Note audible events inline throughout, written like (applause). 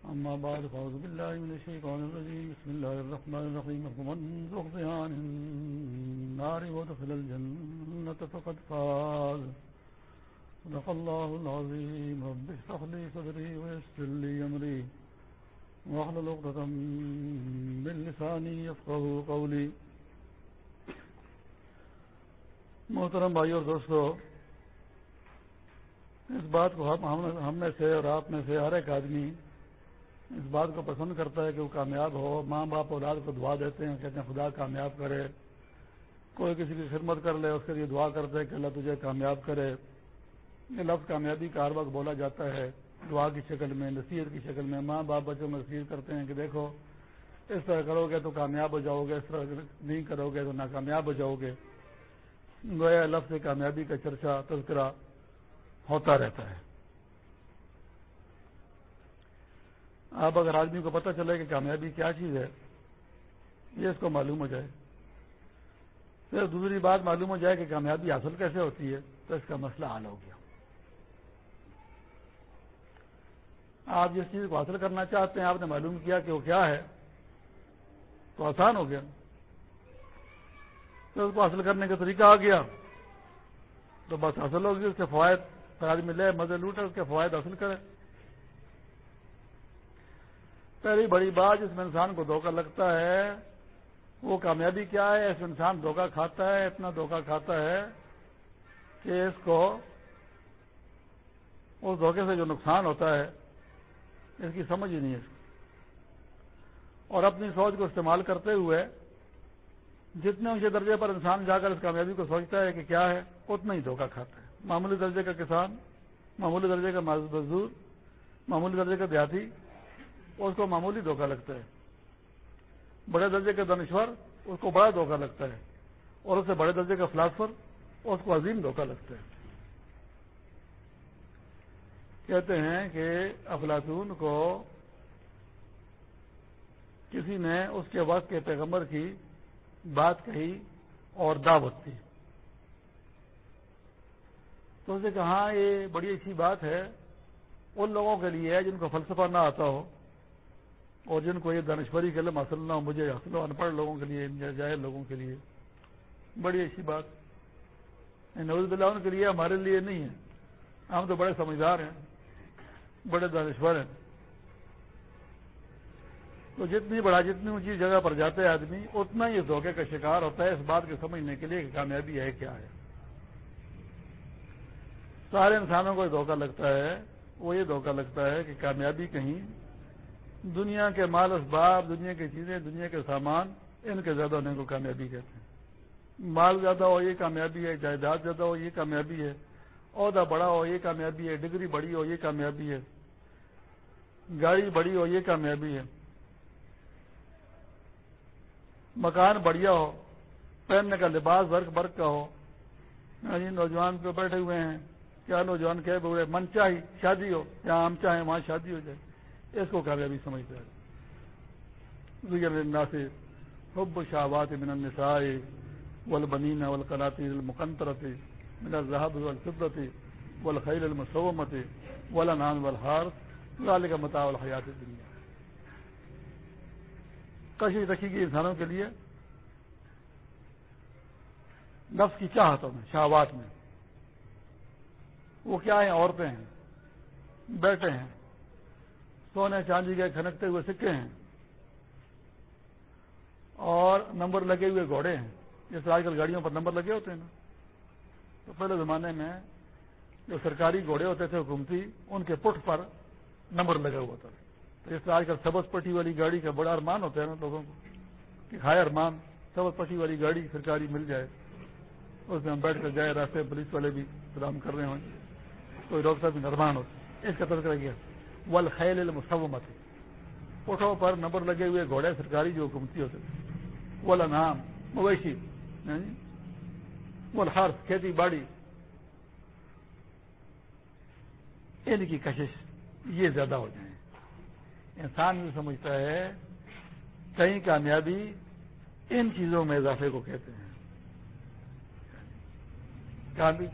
أما بعد، فأعوذ بالله من الشيطان الرجيم. بسم الله الرحمن الرحيم. ومن زحزح عن النار ودخل الجنة فقد فاز. صدق الله العظيم. رب اشرح لي صدري ويسر لي أمري. واحلل عقدة من لساني يفقهوا قولي. محترم بھائی اور دوستو، اس بات کو ہم میں سے اور آپ میں سے ہر ایک آدمی اس بات کو پسند کرتا ہے کہ وہ کامیاب ہو، ماں باپ اولاد کو دعا دیتے ہیں، کہتے ہیں خدا کامیاب کرے، کوئی کسی کی خدمت کر لے، اس کے لیے دعا کرتے ہیں کہ اللہ تجھے کامیاب کرے۔ یہ لفظ کامیابی کا ہر وقت بولا جاتا ہے، دعا کی شکل میں، نصیحت کی شکل میں۔ ماں باپ بچوں میں نصیحت کرتے ہیں کہ دیکھو، اس طرح کرو گے تو کامیاب ہو جاؤ گے، اس طرح نہیں کرو گے تو ناکامیاب ہو جاؤ گے۔ گویا لفظ کامیابی کا چرچا تذکرہ ہوتا رہتا ہے۔ اب اگر آدمی کو پتہ چلے کہ کامیابی کیا چیز ہے، یہ اس کو معلوم ہو جائے۔ پھر دوسری بات معلوم ہو جائے کہ کامیابی حاصل کیسے ہوتی ہے، تو اس کا مسئلہ حل ہو گیا۔ آپ جس چیز کو حاصل کرنا چاہتے ہیں، آپ نے معلوم کیا کہ وہ کیا ہے، تو آسان ہو گیا۔ تو اس کو حاصل کرنے کا طریقہ آ گیا، تو بس حاصل ہوگی، اس کے فوائد۔ آدمی لے، مزے لوٹے، اس کے فوائد حاصل کرے۔ پہلی بڑی بات جس میں انسان کو دھوکہ لگتا ہے، وہ کامیابی کیا ہے؟ اس انسان دھوکہ کھاتا ہے، اتنا دھوکہ کھاتا ہے کہ اس کو اس دھوکے سے جو نقصان ہوتا ہے، اس کی سمجھ ہی نہیں ہے اور اپنی سوچ کو استعمال کرتے ہوئے جتنے اونچے درجے پر انسان جا کر اس کامیابی کو سوچتا ہے کہ کیا ہے، اتنا ہی دھوکہ کھاتا ہے۔ معمولی درجے کا کسان، معمولی درجے کا مزدور، معمولی درجے کا دیہاتی اس کو معمولی دھوکہ لگتا ہے۔ بڑے درجے کے دانشور اس کو بڑا دھوکہ لگتا ہے۔ اور اس سے بڑے درجے کا فلاسفر اس کو عظیم دھوکہ لگتا ہے۔ کہتے ہیں کہ افلاطون کو کسی نے اس کے وقت کے پیغمبر کی بات کہی اور دعوت دی۔ تو اسے کہا، یہ بڑی اچھی بات ہے۔ ان لوگوں کے لیے جن کو فلسفہ نہ آتا ہو اور جن کو یہ دانشوری کے لیے حاصل نہ ہو، مجھے حاصل ہو ان پڑھ لوگوں کے لیے جائے لوگوں کے لیے۔ بڑی اچھی بات۔ نوز بلّہ ان کے لیے ہمارے لیے نہیں ہے۔ ہم تو بڑے سمجھدار ہیں، بڑے دانشور ہیں۔ تو جتنی بڑا جتنی اونچی جگہ پر جاتے آدمی، اتنا ہی دھوکے کا شکار ہوتا ہے۔ اس بات کو سمجھنے کے لیے کہ کامیابی ہے کیا ہے۔ سارے انسانوں کو دھوکہ لگتا ہے، وہ یہ دھوکہ لگتا ہے کہ کامیابی کہیں دنیا کے مال اسباب، دنیا کی چیزیں، دنیا کے سامان، ان کے زیادہ ہونے کو کامیابی کہتے ہیں۔ مال زیادہ ہو یہ کامیابی ہے، جائیداد زیادہ ہو یہ کامیابی ہے۔ عہدہ بڑا ہو یہ کامیابی ہے، ڈگری بڑی ہو یہ کامیابی ہے۔ گاڑی بڑی ہو یہ کامیابی ہے۔ مکان بڑھیا ہو، پہننے کا لباس برق برق کا ہو۔ ہاں جی، نوجوان پہ بیٹھے ہوئے ہیں کیا نوجوان کہ ہوئے من چاہی شادی ہو جہاں ہم چاہیں وہاں شادی ہو جائے۔ اس کو کامیابی سمجھتا ہے سے حب شہبات من النساء والبنین والقناطیر المقنطرة من الذهب والفضة والخيل المسومة والانعام والحارث ذلك متاع الحیات الدنیا۔ کشش رکھی گئی انسانوں کے لیے نفس کی چاہتوں میں، شہوات میں۔ وہ کیا ہیں؟ عورتیں ہیں بیٹھے ہیں۔ سونے چاندی کے کھنکتے ہوئے سکے ہیں اور نمبر لگے ہوئے گھوڑے ہیں جیسے آج کل گاڑیوں پر نمبر لگے ہوتے ہیں نا۔ تو پہلے زمانے میں جو سرکاری گھوڑے ہوتے تھے حکومتی، ان کے پٹ پر نمبر لگا ہوا تھا۔ تو جیسے آج کل سبز پٹی والی گاڑی کا بڑا ارمان ہوتا ہے نا لوگوں کو کہ ہائے ارمان، سبز پٹی والی گاڑی سرکاری مل جائے۔ اس میں ہم بیٹھ کر جائے، راستے پولیس والے بھی سلام کر رہے ہوں۔ کوئی ڈاکٹر بھی ارمان ہو اس کا تذکرہ کیا۔ ول خیل المسومت اٹھوں پر نمبر لگے ہوئے گھوڑے سرکاری جو حکومتی ہوتے وہ نام مویشی ہاں کھیتی باڑی۔ ان کی کشش یہ زیادہ ہو جائیں۔ انسان بھی سمجھتا ہے کہیں کامیابی ان چیزوں میں اضافے کو کہتے ہیں۔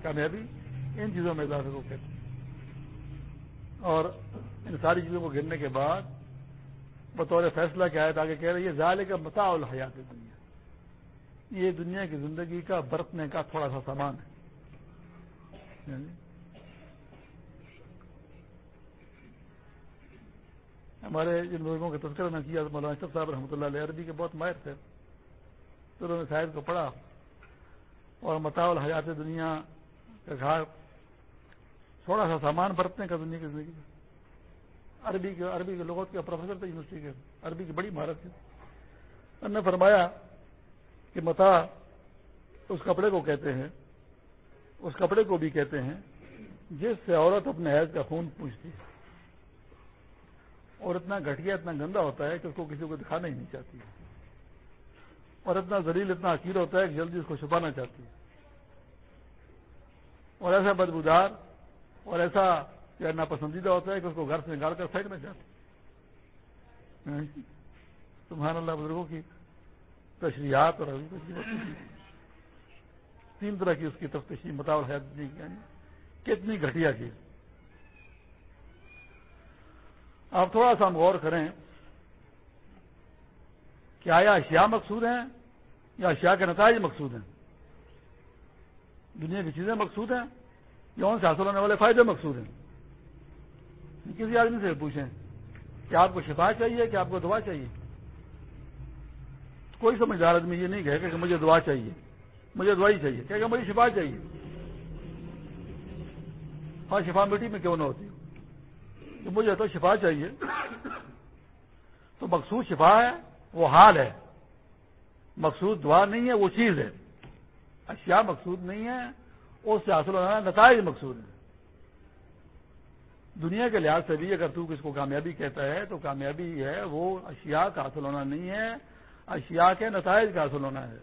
کامیابی ان چیزوں میں اضافے کو کہتے ہیں۔ اور ان ساری چیزوں کو گرنے کے بعد بطور فیصلہ کیا ہے تاکہ کہہ رہے یہ ظال کا متا الحیات دنیا یہ دنیا کی زندگی کا برتنے کا تھوڑا سا سامان ہے۔ یعنی ہمارے جن بزرگوں کے تذکرہ نے کیا، مولانا اشرف صاحب رحمۃ اللہ علیہ عربی کے بہت ماہر تھے، تو انہوں نے شاید کو پڑھا اور متا الحیات دنیا کا گھاٹ، تھوڑا سا سامان برتنے کا دنیا کی زندگی کا۔ عربی کے عربی کے لوگوں کے پروفیسر تھے یونیورسٹی کے۔ عربی کی بڑی مہارت تھی۔ انہوں نے فرمایا کہ متا اس کپڑے کو کہتے ہیں، اس کپڑے کو بھی کہتے ہیں جس سے عورت اپنے حیض کا خون پوچھتی ہے۔ اور اتنا گھٹیا، اتنا گندا ہوتا ہے کہ اس کو کسی کو دکھانا ہی نہیں چاہتی۔ اور اتنا زلیل اتنا عقیر ہوتا ہے کہ جلدی اس کو چھپانا چاہتی ہے۔ اور ایسا بدبودار اور ایسا یا ناپسندیدہ ہوتا ہے کہ اس کو گھر سے نکال کر پھینکنا چاہتے سبحان اللہ بزرگوں کی تشریحات اور تین طرح کی اس کی تفتیشی مطابق ہے۔ یعنی کتنی گھٹیا چیز۔ آپ تھوڑا سا ہم غور کریں کہ آیا اشیاء مقصود ہیں یا اشیاء کے نتائج مقصود ہیں۔ دنیا کی چیزیں مقصود ہیں یا ان سے حاصل ہونے والے فائدے مقصود ہیں۔ کسی آدمی سے پوچھیں کہ آپ کو شفا چاہیے، کہ آپ کو دعا چاہیے؟ کوئی سمجھدار آدمی یہ نہیں کہے کہ مجھے دعا چاہیے، مجھے دعائی چاہیے کہ مجھے شفا چاہیے۔ ہاں شفا مٹی میں کیوں نہ ہوتی؟ کہ مجھے تو شفا چاہیے۔ تو مقصود شفا ہے، وہ حال ہے۔ مقصود دعا نہیں ہے، وہ چیز ہے۔ اشیاء مقصود نہیں ہے اس سے حاصل ہونا نتائج مقصود ہے دنیا کے لحاظ سے بھی اگر تو کس کو کامیابی کہتا ہے، تو کامیابی ہے وہ اشیاء کا حاصل ہونا نہیں ہے، اشیاء کے نتائج کا حاصل ہونا ہے۔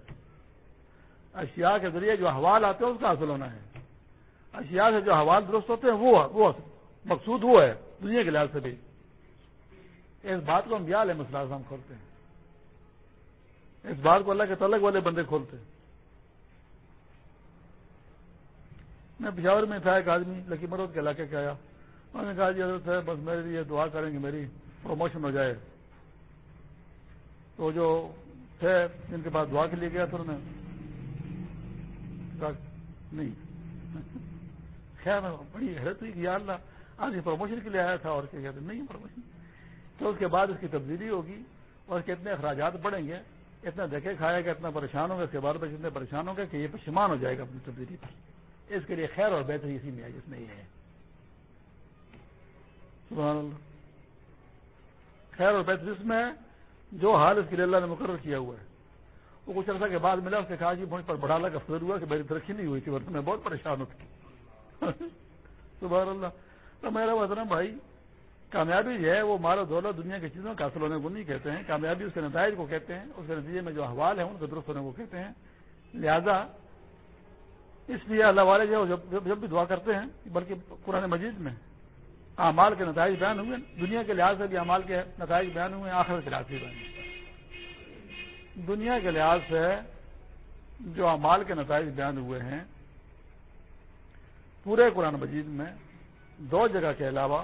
اشیاء کے ذریعے جو حوال آتے ہیں اس کا حاصل ہونا ہے۔ اشیاء سے جو حوال درست ہوتے ہیں وہ مقصود وہ ہے، دنیا کے لحاظ سے بھی۔ اس بات کو ہم بیال ہے، مسئلہ ہم کھولتے ہیں۔ اس بات کو اللہ کے تلق والے بندے کھولتے ہیں۔ میں پشاور میں تھا ایک آدمی لکی مرود کے علاقے کے آیا۔ انہوں نے کہا جی حضرت ہے بس میرے لیے دعا کریں گے، میری پروموشن ہو جائے۔ تو جو تھے، جن کے بعد دعا کے لیے گیا تو انہوں نے نہیں۔ (laughs) خیر بڑی حیرت ہوئی کہ یا اللہ، آج یہ پروموشن کے لیے آیا تھا اور کیا کہتے نہیں پروموشن تو اس کے بعد اس کی تبدیلی ہوگی اور اس کے اتنے اخراجات بڑھیں گے، اتنا دیکھے کھائے گا، اتنا پریشان ہوگا اس کے بعد اتنے پریشان ہوگا کہ یہ پشمان ہو جائے گا اپنی تبدیلی پر۔ اس کے لیے خیر اور بہتری اسی میں آئی جس میں یہ ہے۔ خیر اور بہتری اس میں جو حال اس کے لیے اللہ نے مقرر کیا ہوا ہے۔ وہ کچھ عرصہ کے بعد ملا، اس نے کہا جی مجھ پر بڑا الگ افسر ہوا کہ میری ترقی نہیں ہوئی تھی، ورنہ میں بہت پریشان ہوتی (laughs) سبحان اللہ۔ تو میرا وطن بھائی، کامیابی جو ہے، وہ مال دولت دنیا کی چیزوں کا حاصل ہونے کو نہیں کہتے ہیں۔ کامیابی اس کے نتائج کو کہتے ہیں، اس کے نتیجے میں جو احوال ہیں، ان کو درست ہونے کو کہتے ہیں۔ لہذا، اس لیے اللہ والے جو جب بھی دعا کرتے ہیں، بلکہ قرآن مجید میں اعمال کے نتائج بیان ہوئے دنیا کے لحاظ سے بھی اعمال کے نتائج بیان ہوئے آخر کے لحاظ سے بیان ہوئے دنیا کے لحاظ سے جو اعمال کے نتائج بیان ہوئے ہیں، پورے قرآن مجید میں دو جگہ کے علاوہ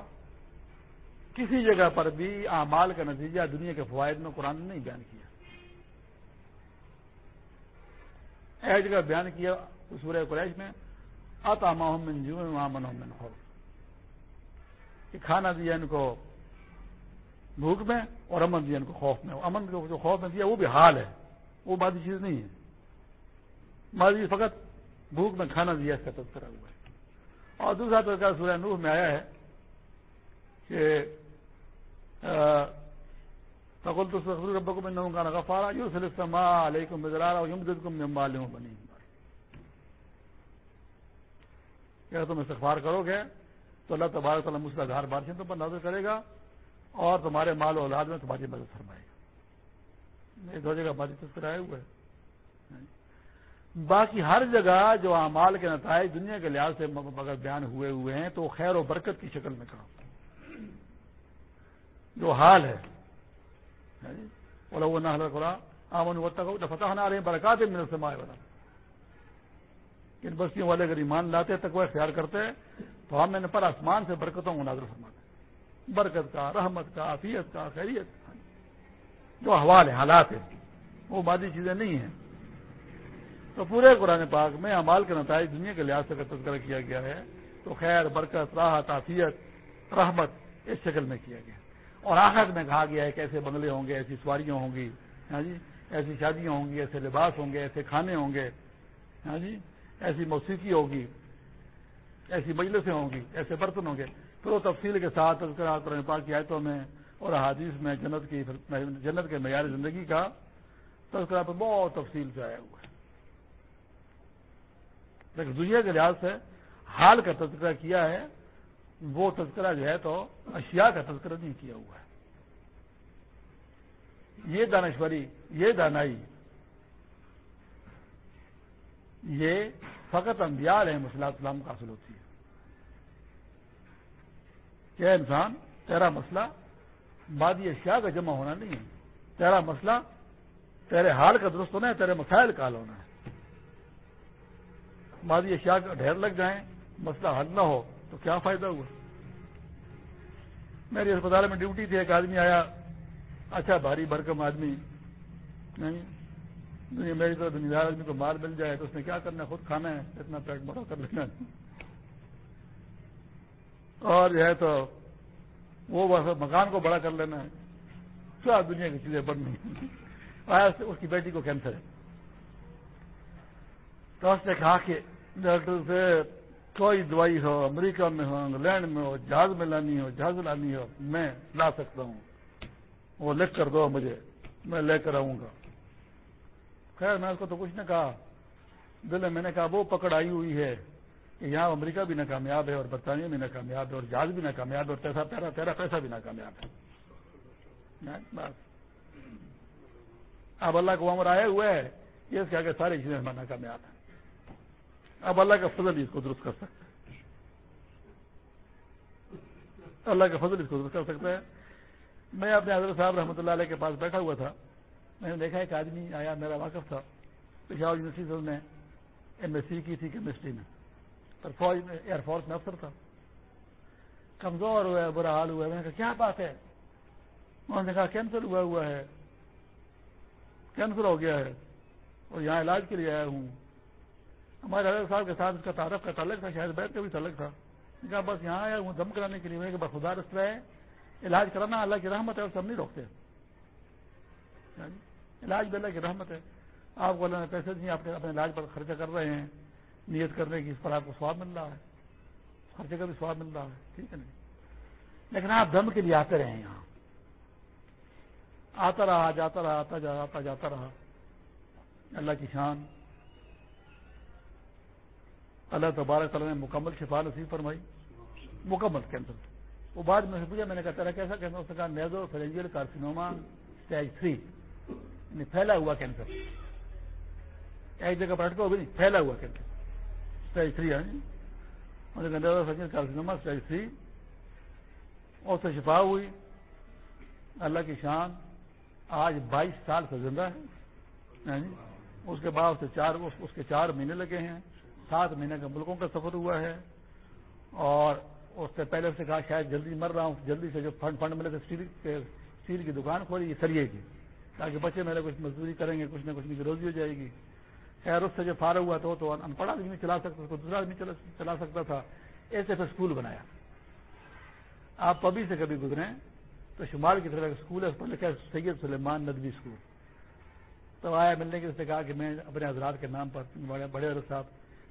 کسی جگہ پر بھی اعمال کا نتیجہ دنیا کے فوائد میں قرآن نے نہیں بیان کیا۔ ایک جگہ بیان کیا سورہ قریش میں اتاما من جو من خوف۔ کہ کھانا دیا ان کو بھوک میں اور امن دیا ان کو خوف میں۔ امن کو جو خوف میں دیا، وہ بھی حال ہے۔ وہ مادی چیز نہیں ہے۔ مادی فقط بھوک میں کھانا دیا اس کا تذکرہ ہوا ہے۔ اور دوسرا تذکرہ سورہ نوح میں آیا ہے کہ فقول تو رب کو کا نغفارا یو علیکم بزرارا یم بنی کیا تم استغفار کرو گے تو اللہ تبارک تعالیٰ مسلح دھار بارشوں پر نازل کرے گا اور تمہارے مال و اولاد میں تمہاری مدد فرمائے گا۔ دو جگہ ہماری تذکر آئے ہوئے باقی ہر جگہ جو اعمال کے نتائج دنیا کے لحاظ سے اگر بیان ہوئے ہوئے ہیں تو خیر و برکت کی شکل میں کہا جو حال ہے وہ نہ امن فتح نہ رہے برکات میرے سے مائے والا ان بستیوں والے اگر ایمان لاتے تک وہ اختیار کرتے تو ہم نے پر آسمان سے برکتوں کو نازل فرماتے برکت کا، رحمت کا عفیت کا، خیریت کا۔ جو حوال ہے حالات ہیں، وہ بادی چیزیں نہیں ہیں۔ تو پورے قرآن پاک میں امال کے نتائج دنیا کے لحاظ سے اگر تذکرہ کیا گیا ہے، تو خیر، برکت، راحت، عافیت، رحمت اس شکل میں کیا گیا۔ اور آخر میں کہا گیا ہے کہ ایسے بنگلے ہوں گے، ایسی سواریاں ہوں گی ہاں جی؟ ایسی شادیاں ہوں گی، ایسے لباس ہوں گے، ایسے کھانے ہوں گے ہاں جی؟ ایسی موسیقی ہوگی، ایسی مجلسیں ہوں گی، ایسے برتن ہوں گے۔ پھر وہ تفصیل کے ساتھ قرآن پاک کی آیتوں میں اور حادیث میں جنت کی جنت کے معیار زندگی کا تذکرہ پر بہت تفصیل سے آیا ہوا ہے۔ لیکن دنیا کے لحاظ سے حال کا تذکرہ کیا ہے، وہ تذکرہ جو ہے تو اشیاء کا تذکرہ نہیں کیا ہوا ہے۔ یہ دانشوری، یہ دانائی یہ فقط انبیاء علیہ مسلح اسلام کا حاصل ہوتی ہے۔ کیا انسان تیرا مسئلہ بادی اشیاء کا جمع ہونا نہیں ہے۔ تیرا مسئلہ تیرے حال کا درست ہونا ہے، تیرے مسائل کا حل ہونا ہے۔ مادی اشیاء کا ڈھیر لگ جائیں، مسئلہ حل نہ ہو تو کیا فائدہ ہوا؟ میری اسپتال میں ڈیوٹی تھی، ایک آدمی آیا اچھا بھاری بھرکم آدمی، نہیں میری طرف دنیا آدمی کو مال مل جائے تو اس نے کیا کرنا خود کھانا ہے، اتنا پیٹ موٹا کر لینا اور جو ہے تو وہ بس مکان کو بڑا کر لینا ہے۔ کیا دنیا کی چیزیں بڑھنی آیا اس کی بیٹی کو کینسر ہے۔ تو اس نے کہا کہ ڈاکٹر سے کوئی دوائی ہو، امریکہ میں ہو، انگلینڈ میں ہو، جہاز میں لانی ہو، جہاز لانی ہو، میں لا سکتا ہوں۔ وہ لکھ کر دو مجھے، میں لے کر آؤں گا۔ خیر، میں اس کو تو کچھ نہ کہا۔ دل میں نے کہا، وہ پکڑ آئی ہوئی ہے کہ یہاں امریکہ بھی ناکامیاب ہے اور برطانیہ بھی ناکامیاب ہے اور جہاز بھی ناکامیاب ہے اور پیسہ تیرا تیرا پیسہ بھی ناکامیاب ہے۔ بس۔ اب اللہ کو عمر آئے ہوئے ہے یہ اس کے آگے ساری چیزیں ہمارا ناکامیاب ہیں۔ اب اللہ کا فضل اس کو درست کر سکتا ہے۔ اللہ کا فضل اس کو درست کر سکتا ہے۔ میں اپنے حضرت صاحب رحمۃ اللہ علیہ کے پاس بیٹھا ہوا تھا۔ میں نے دیکھا ایک آدمی آیا، میرا واقف تھا۔ پشاور یونیورسٹی سے نے ایم ایس سی کی تھی کیمسٹری میں۔ پر فوج میں ایئر فورس میں افسر تھا۔ کمزور ہوا ہے، برا حال ہوا ہے۔ میں نے کہا، کیا بات ہے؟ انہوں نے کہا کینسر ہوا ہوا ہے۔ کینسر ہو گیا ہے۔ اور یہاں علاج کے لیے آیا ہوں۔ ہمارے حضرت صاحب کے ساتھ اس کا تعارف کا تعلق تھا شاید بیٹھ کا بھی تعلق تھا۔ کہا، بس یہاں آیا ہوں دم کرانے کے لیے۔ بس خدا رست ہے، علاج کرانا، اللہ کی رحمت ہے اور سب نہیں روکتے علاج بھی اللہ کی رحمت ہے۔ آپ کو اللہ نے پیسے نہیں آپ اپنے علاج پر خرچہ کر رہے ہیں۔ نیت کرنے کی اس پر آپ کو سواب مل رہا ہے۔ خرچے کا بھی سواب مل رہا ہے، ٹھیک ہے نہیں لیکن آپ دم کے لیے آتے رہے یہاں۔ آتا رہا، جاتا رہا، آتا جا، آتا جاتا رہا۔ اللہ کی شان۔ اللہ تبارک تعالیٰ نے مکمل شفا نصیب فرمائی۔ مکمل کینسر وہ بعد میں پوچھا، میں نے کہا، تیرا کیسا کینسر اس نے کہا، nasopharyngeal carcinoma stage three. یعنی پھیلا ہوا کینسر ایک جگہ پر اٹکا ہو نہیں، پھیلا ہوا کینسر اسٹیج تھری ہے nasopharyngeal carcinoma stage three اور سے شفا ہوئی۔ اللہ کی شان، آج بائیس سال سے زندہ ہے۔ یعنی اس کے بعد چار، اس کے چار مہینے لگے ہیں۔ سات مہینے کا ملکوں کا سفر ہوا ہے۔ اور اس سے پہلے سے کہا، شاید جلدی مر رہا ہوں۔ جلدی سے جو فنڈ فنڈ ملے تو اسٹیل کی دکان کھولی سریے کی۔ تاکہ بچے میرے کچھ مزدوری کریں گے، کچھ نہ کچھ کی روزی ہو جائے گی۔ خیر، اس سے جو فارغ ہوا تو تو ان پڑھ آدمی چلا سکتا تھا دوسرا آدمی چلا سکتا تھا۔ ایسے پھر اسکول بنایا۔ آپ پبھی سے کبھی گزرے تو شمال کی طرف ایک اسکول ہے، اس پر لکھا ہے سید سلیمان ندوی اسکول۔ تو آیا ملنے کے اس نے کہا کہ میں اپنے حضرات کے نام پر، بڑے حضرت صاحب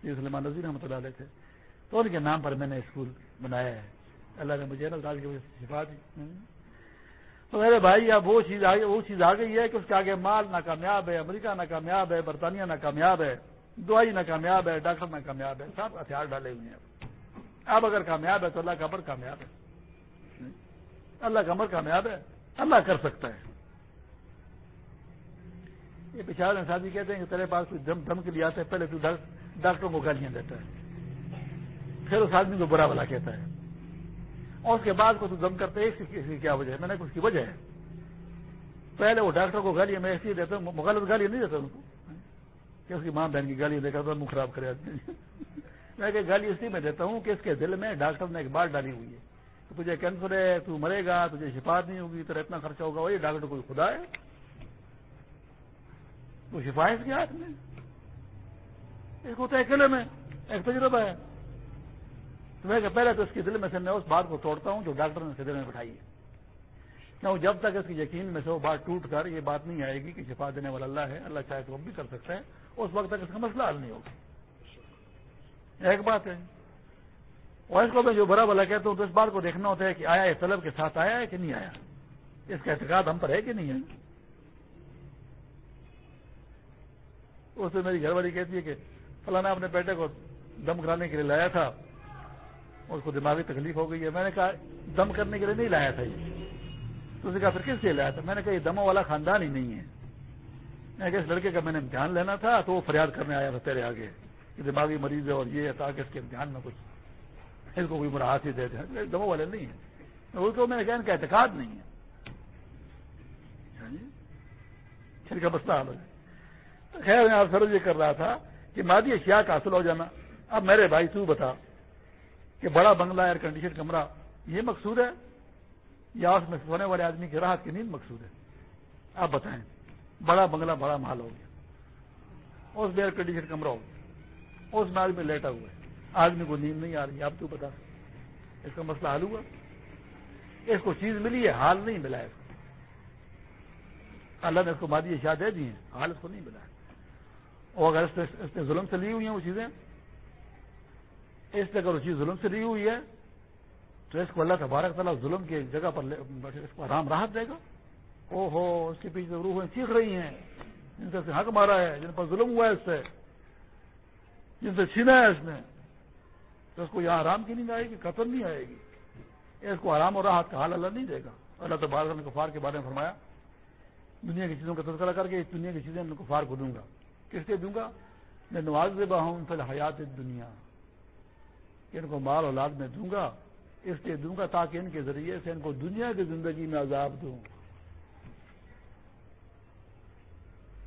جی سلمان نظیر رحمۃ اللہ علیہ تھے۔ تو ان کے نام پر میں نے اسکول بنایا ہے۔ اللہ نے مجھے حضرات کی وجہ سے شفا دی۔ تو میرے بھائی، اب وہ چیز آگے وہ چیز آ گئی ہے کہ اس کے آگے مال ناکامیاب ہے، امریکہ ناکامیاب ہے، برطانیہ ناکامیاب ہے دوائی ناکامیاب ہے، ڈاکٹر ناکامیاب ہے، سب ہتھیار ڈالے ہوئے ہیں۔ اب اگر کامیاب ہے تو اللہ کا پر کامیاب ہے۔ اللہ کا عمر کامیاب ہے، اللہ کر سکتا ہے۔ یہ پچھاڑ شادی کہتے ہیں کہ تیرے پاس کوئی دم دم کے لیے آتا ہے پہلے تو ڈاکٹروں کو گالیاں دیتا ہے۔ پھر اس آدمی کو برا بلا کہتا ہے۔ اور اس کے بعد کو تو دم کرتے اس کی کیا وجہ ہے؟ میں نے اس کی وجہ ہے۔ پہلے وہ ڈاکٹر کو گالیاں، میں ایسی دیتا ہوں مغلط گالیاں نہیں دیتا ان کو۔ کہ اس کی ماں بہن کی گالیاں دیکھا تو منہ خراب کرے آدمی۔ (laughs) میں کہ گالی اسی میں دیتا ہوں کہ اس کے دل میں ڈاکٹر نے ایک بات ڈالی ہوئی ہے تو تجھے کینسر ہے، تو مرے گا، تجھے شفا نہیں ہوگی، تیرا اتنا خرچہ ہوگا وہی ڈاکٹر کوئی خدا ہے؟ وہ شفایت کیا ہاتھ میں؟ اس کو تو اکیلے میں ایک تجربہ ہے۔ تو میں کہ پہلے تو اس کے دل میں سے میں اس بات کو توڑتا ہوں جو ڈاکٹر نے اس کے دل میں بٹھائی ہے۔ کیوں؟ جب تک اس کی یقین میں سے وہ بات ٹوٹ کر یہ بات نہیں آئے گی کہ شفا دینے والا اللہ ہے، اللہ چاہے تو وہ بھی کر سکتا ہے، اس وقت تک اس کا مسئلہ حل نہیں ہوگا۔ ایک بات ہے۔ اور اس کو میں جو برا بلا کہتا ہوں تو اس بات کو دیکھنا ہوتا ہے کہ آیا اس طلب کے ساتھ آیا ہے کہ نہیں آیا؟ اس کا اعتقاد ہم پر ہے کہ نہیں ہے؟ اس سے میری گھر والی کہتی ہے کہ فلانا اپنے بیٹے کو دم کرانے کے لیے لایا تھا۔ اس کو دماغی تکلیف ہو گئی ہے۔ میں نے کہا، دم کرنے کے لیے نہیں لایا تھا یہ۔ تو نے کہا، پھر کس لیے لایا تھا؟ میں نے کہا، یہ دموں والا خاندان ہی نہیں ہے۔ میں کہ اس لڑکے کا میں نے امتحان لینا تھا تو وہ فریاد کرنے آیا تھا تیرے آگے۔ کہ دماغی مریض ہے اور یہ ہے، تاکہ اس کے امتحان میں کچھ اس کو کوئی مراحت ہی دے دیں دموں والے نہیں ہیں۔ وہ تو میں نے کہا، ان کا اعتقاد نہیں ہے۔ یعنی پھر کا مسئلہ حل ہو جائے؟ خیر، میں آپ سرج یہ کر رہا تھا کہ مادی اشیاء کا حاصل ہو جانا۔ اب میرے بھائی، تو بتا۔ کہ بڑا بنگلہ ایئر کنڈیشن کمرہ، یہ مقصود ہے؟ یا اس میں سونے والے آدمی کی راحت کی نیند مقصود ہے؟ آپ بتائیں، بڑا بنگلہ بڑا محل ہو گیا۔ اس میں ایئر کنڈیشن کمرہ ہو گیا۔ اس میں آدمی لیٹا ہوا ہے۔ آدمی کو نیند نہیں آ رہی، آپ تو بتا اس کا مسئلہ حل ہوا۔ اس کو چیز ملی ہے، حال نہیں ملا اس کو۔ اللہ نے اس کو مادی اشیاء دے دی ہیں، حال اس کو نہیں ملا ہے۔ اور اگر اس نے ظلم سے لی ہوئی ہیں وہ چیزیں اس نے اگر وہ چیز ظلم سے لی ہوئی ہے، تو اس کو اللہ تبارک تعالیٰ ظلم کی جگہ پر اس کو آرام راحت دے گا۔ او ہو اس کے پیچھے روحیں سیکھ رہی ہیں۔ جن سے حق مارا ہے، جن پر ظلم ہوا ہے اس سے۔ جن سے چھینا ہے اس نے۔ تو اس کو یہاں آرام کی نہیں آئے گی، قتل نہیں آئے گی۔ اس کو آرام اور راحت کا حال اللہ نہیں دے گا۔ اللہ تبارک نے کفار کے بارے میں فرمایا، دنیا کی چیزوں کا تذکرہ کر کے اس دنیا کی چیزیں کفار کو دوں گا۔ کس لیے دوں گا؟ میں نواز دیبا ہوں پھر حیات دنیا ان کو مال اولاد میں دوں گا، اس لیے دوں گا تاکہ ان کے ذریعے سے ان کو دنیا کی زندگی میں عذاب دوں۔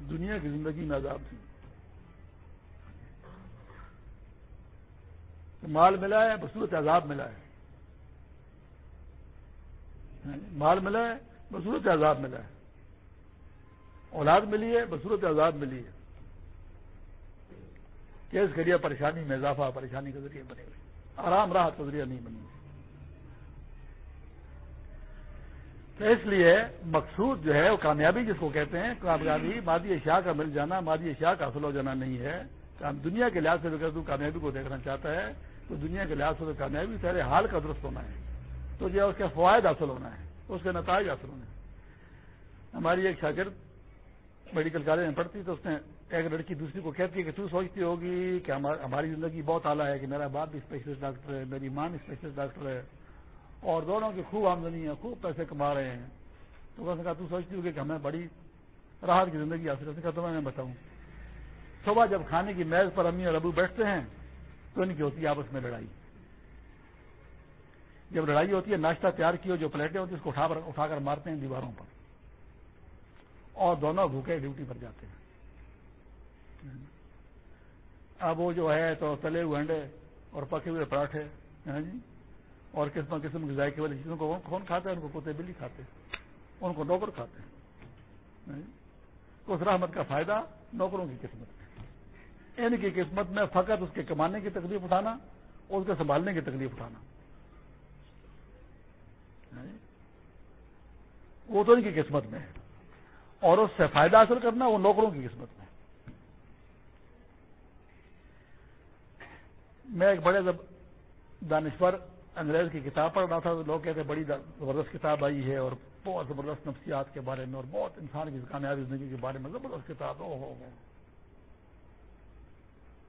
دنیا کی زندگی میں عذاب دوں۔ مال ملا ہے، بصورت عذاب ملا ہے۔ مال ملا ہے، بصورت عذاب ملا ہے۔ اولاد ملی ہے، بصورت عذاب ملی ہے۔ کہ اس پریشانی میں اضافہ، پریشانی کا ذریعہ بنے گا آرام راحت کا ذریعہ نہیں بنے گا تو اس لیے مقصود جو ہے وہ کامیابی جس کو کہتے ہیں، کامیابی مادی اشیاء کا مل جانا، مادی اشیاء کا حاصل ہو جانا نہیں ہے۔ دنیا کے لحاظ سے اگر تو کامیابی کو دیکھنا چاہتا ہے، تو دنیا کے لحاظ سے تو کامیابی تیرے حال کا درست ہونا ہے۔ تو جو اس کے فوائد حاصل ہونا ہے، اس کے نتائج حاصل ہونے ہیں۔ ہماری ایک شاگرد میڈیکل کالج میں پڑھتی تو اس نے ایک لڑکی دوسری کو کہتی ہے کہ تو سوچتی ہوگی کہ ہماری زندگی بہت اعلیٰ ہے، کہ میرا باپ بھی اسپیشلسٹ ڈاکٹر ہے، میری ماں بھی اسپیشلسٹ ڈاکٹر ہے، اور دونوں کی خوب آمدنی ہے، خوب پیسے کما رہے ہیں۔ تو کہا، تو سوچتی ہوگی کہ ہمیں بڑی راحت کی زندگی حاصل کہا، تو میں بتاؤں۔ صبح جب کھانے کی میز پر امی اور ابو بیٹھتے ہیں، تو ان کی ہوتی ہے آپس میں لڑائی۔ جب لڑائی ہوتی ہے، ناشتہ تیار کی ہو جو پلیٹیں ہوتی ہیں، اس کو اٹھا اٹھا کر مارتے ہیں دیواروں پر۔ اور دونوں بھوکے ڈیوٹی پر جاتے ہیں۔ اب وہ جو ہے تو تلے ہوئے انڈے اور پکے ہوئے پراٹھے ہاں جی؟ اور قسم قسم کی ذائقے والی چیزوں کو کون کھاتا ہے؟ ان کو کتے بلی کھاتے ان کو نوکر کھاتے ہیں۔ ہاں جی؟ اس رحمت کا فائدہ نوکروں کی قسمت میں ان کی قسمت میں فقط اس کے کمانے کی تکلیف اٹھانا اور اس کے سنبھالنے کی تکلیف اٹھانا۔ ہاں جی؟ وہ تو ان کی قسمت میں ہے۔ اور اس سے فائدہ حاصل کرنا وہ نوکروں کی قسمت میں میں ایک بڑے دانشور انگریز کی کتاب پڑھ رہا تھا تو لوگ کہتے بڑی زبردست کتاب آئی ہے اور بہت زبردست نفسیات کے بارے میں اور بہت انسان کی کامیابی زندگی کے بارے میں زبردست کتاب ہو ہو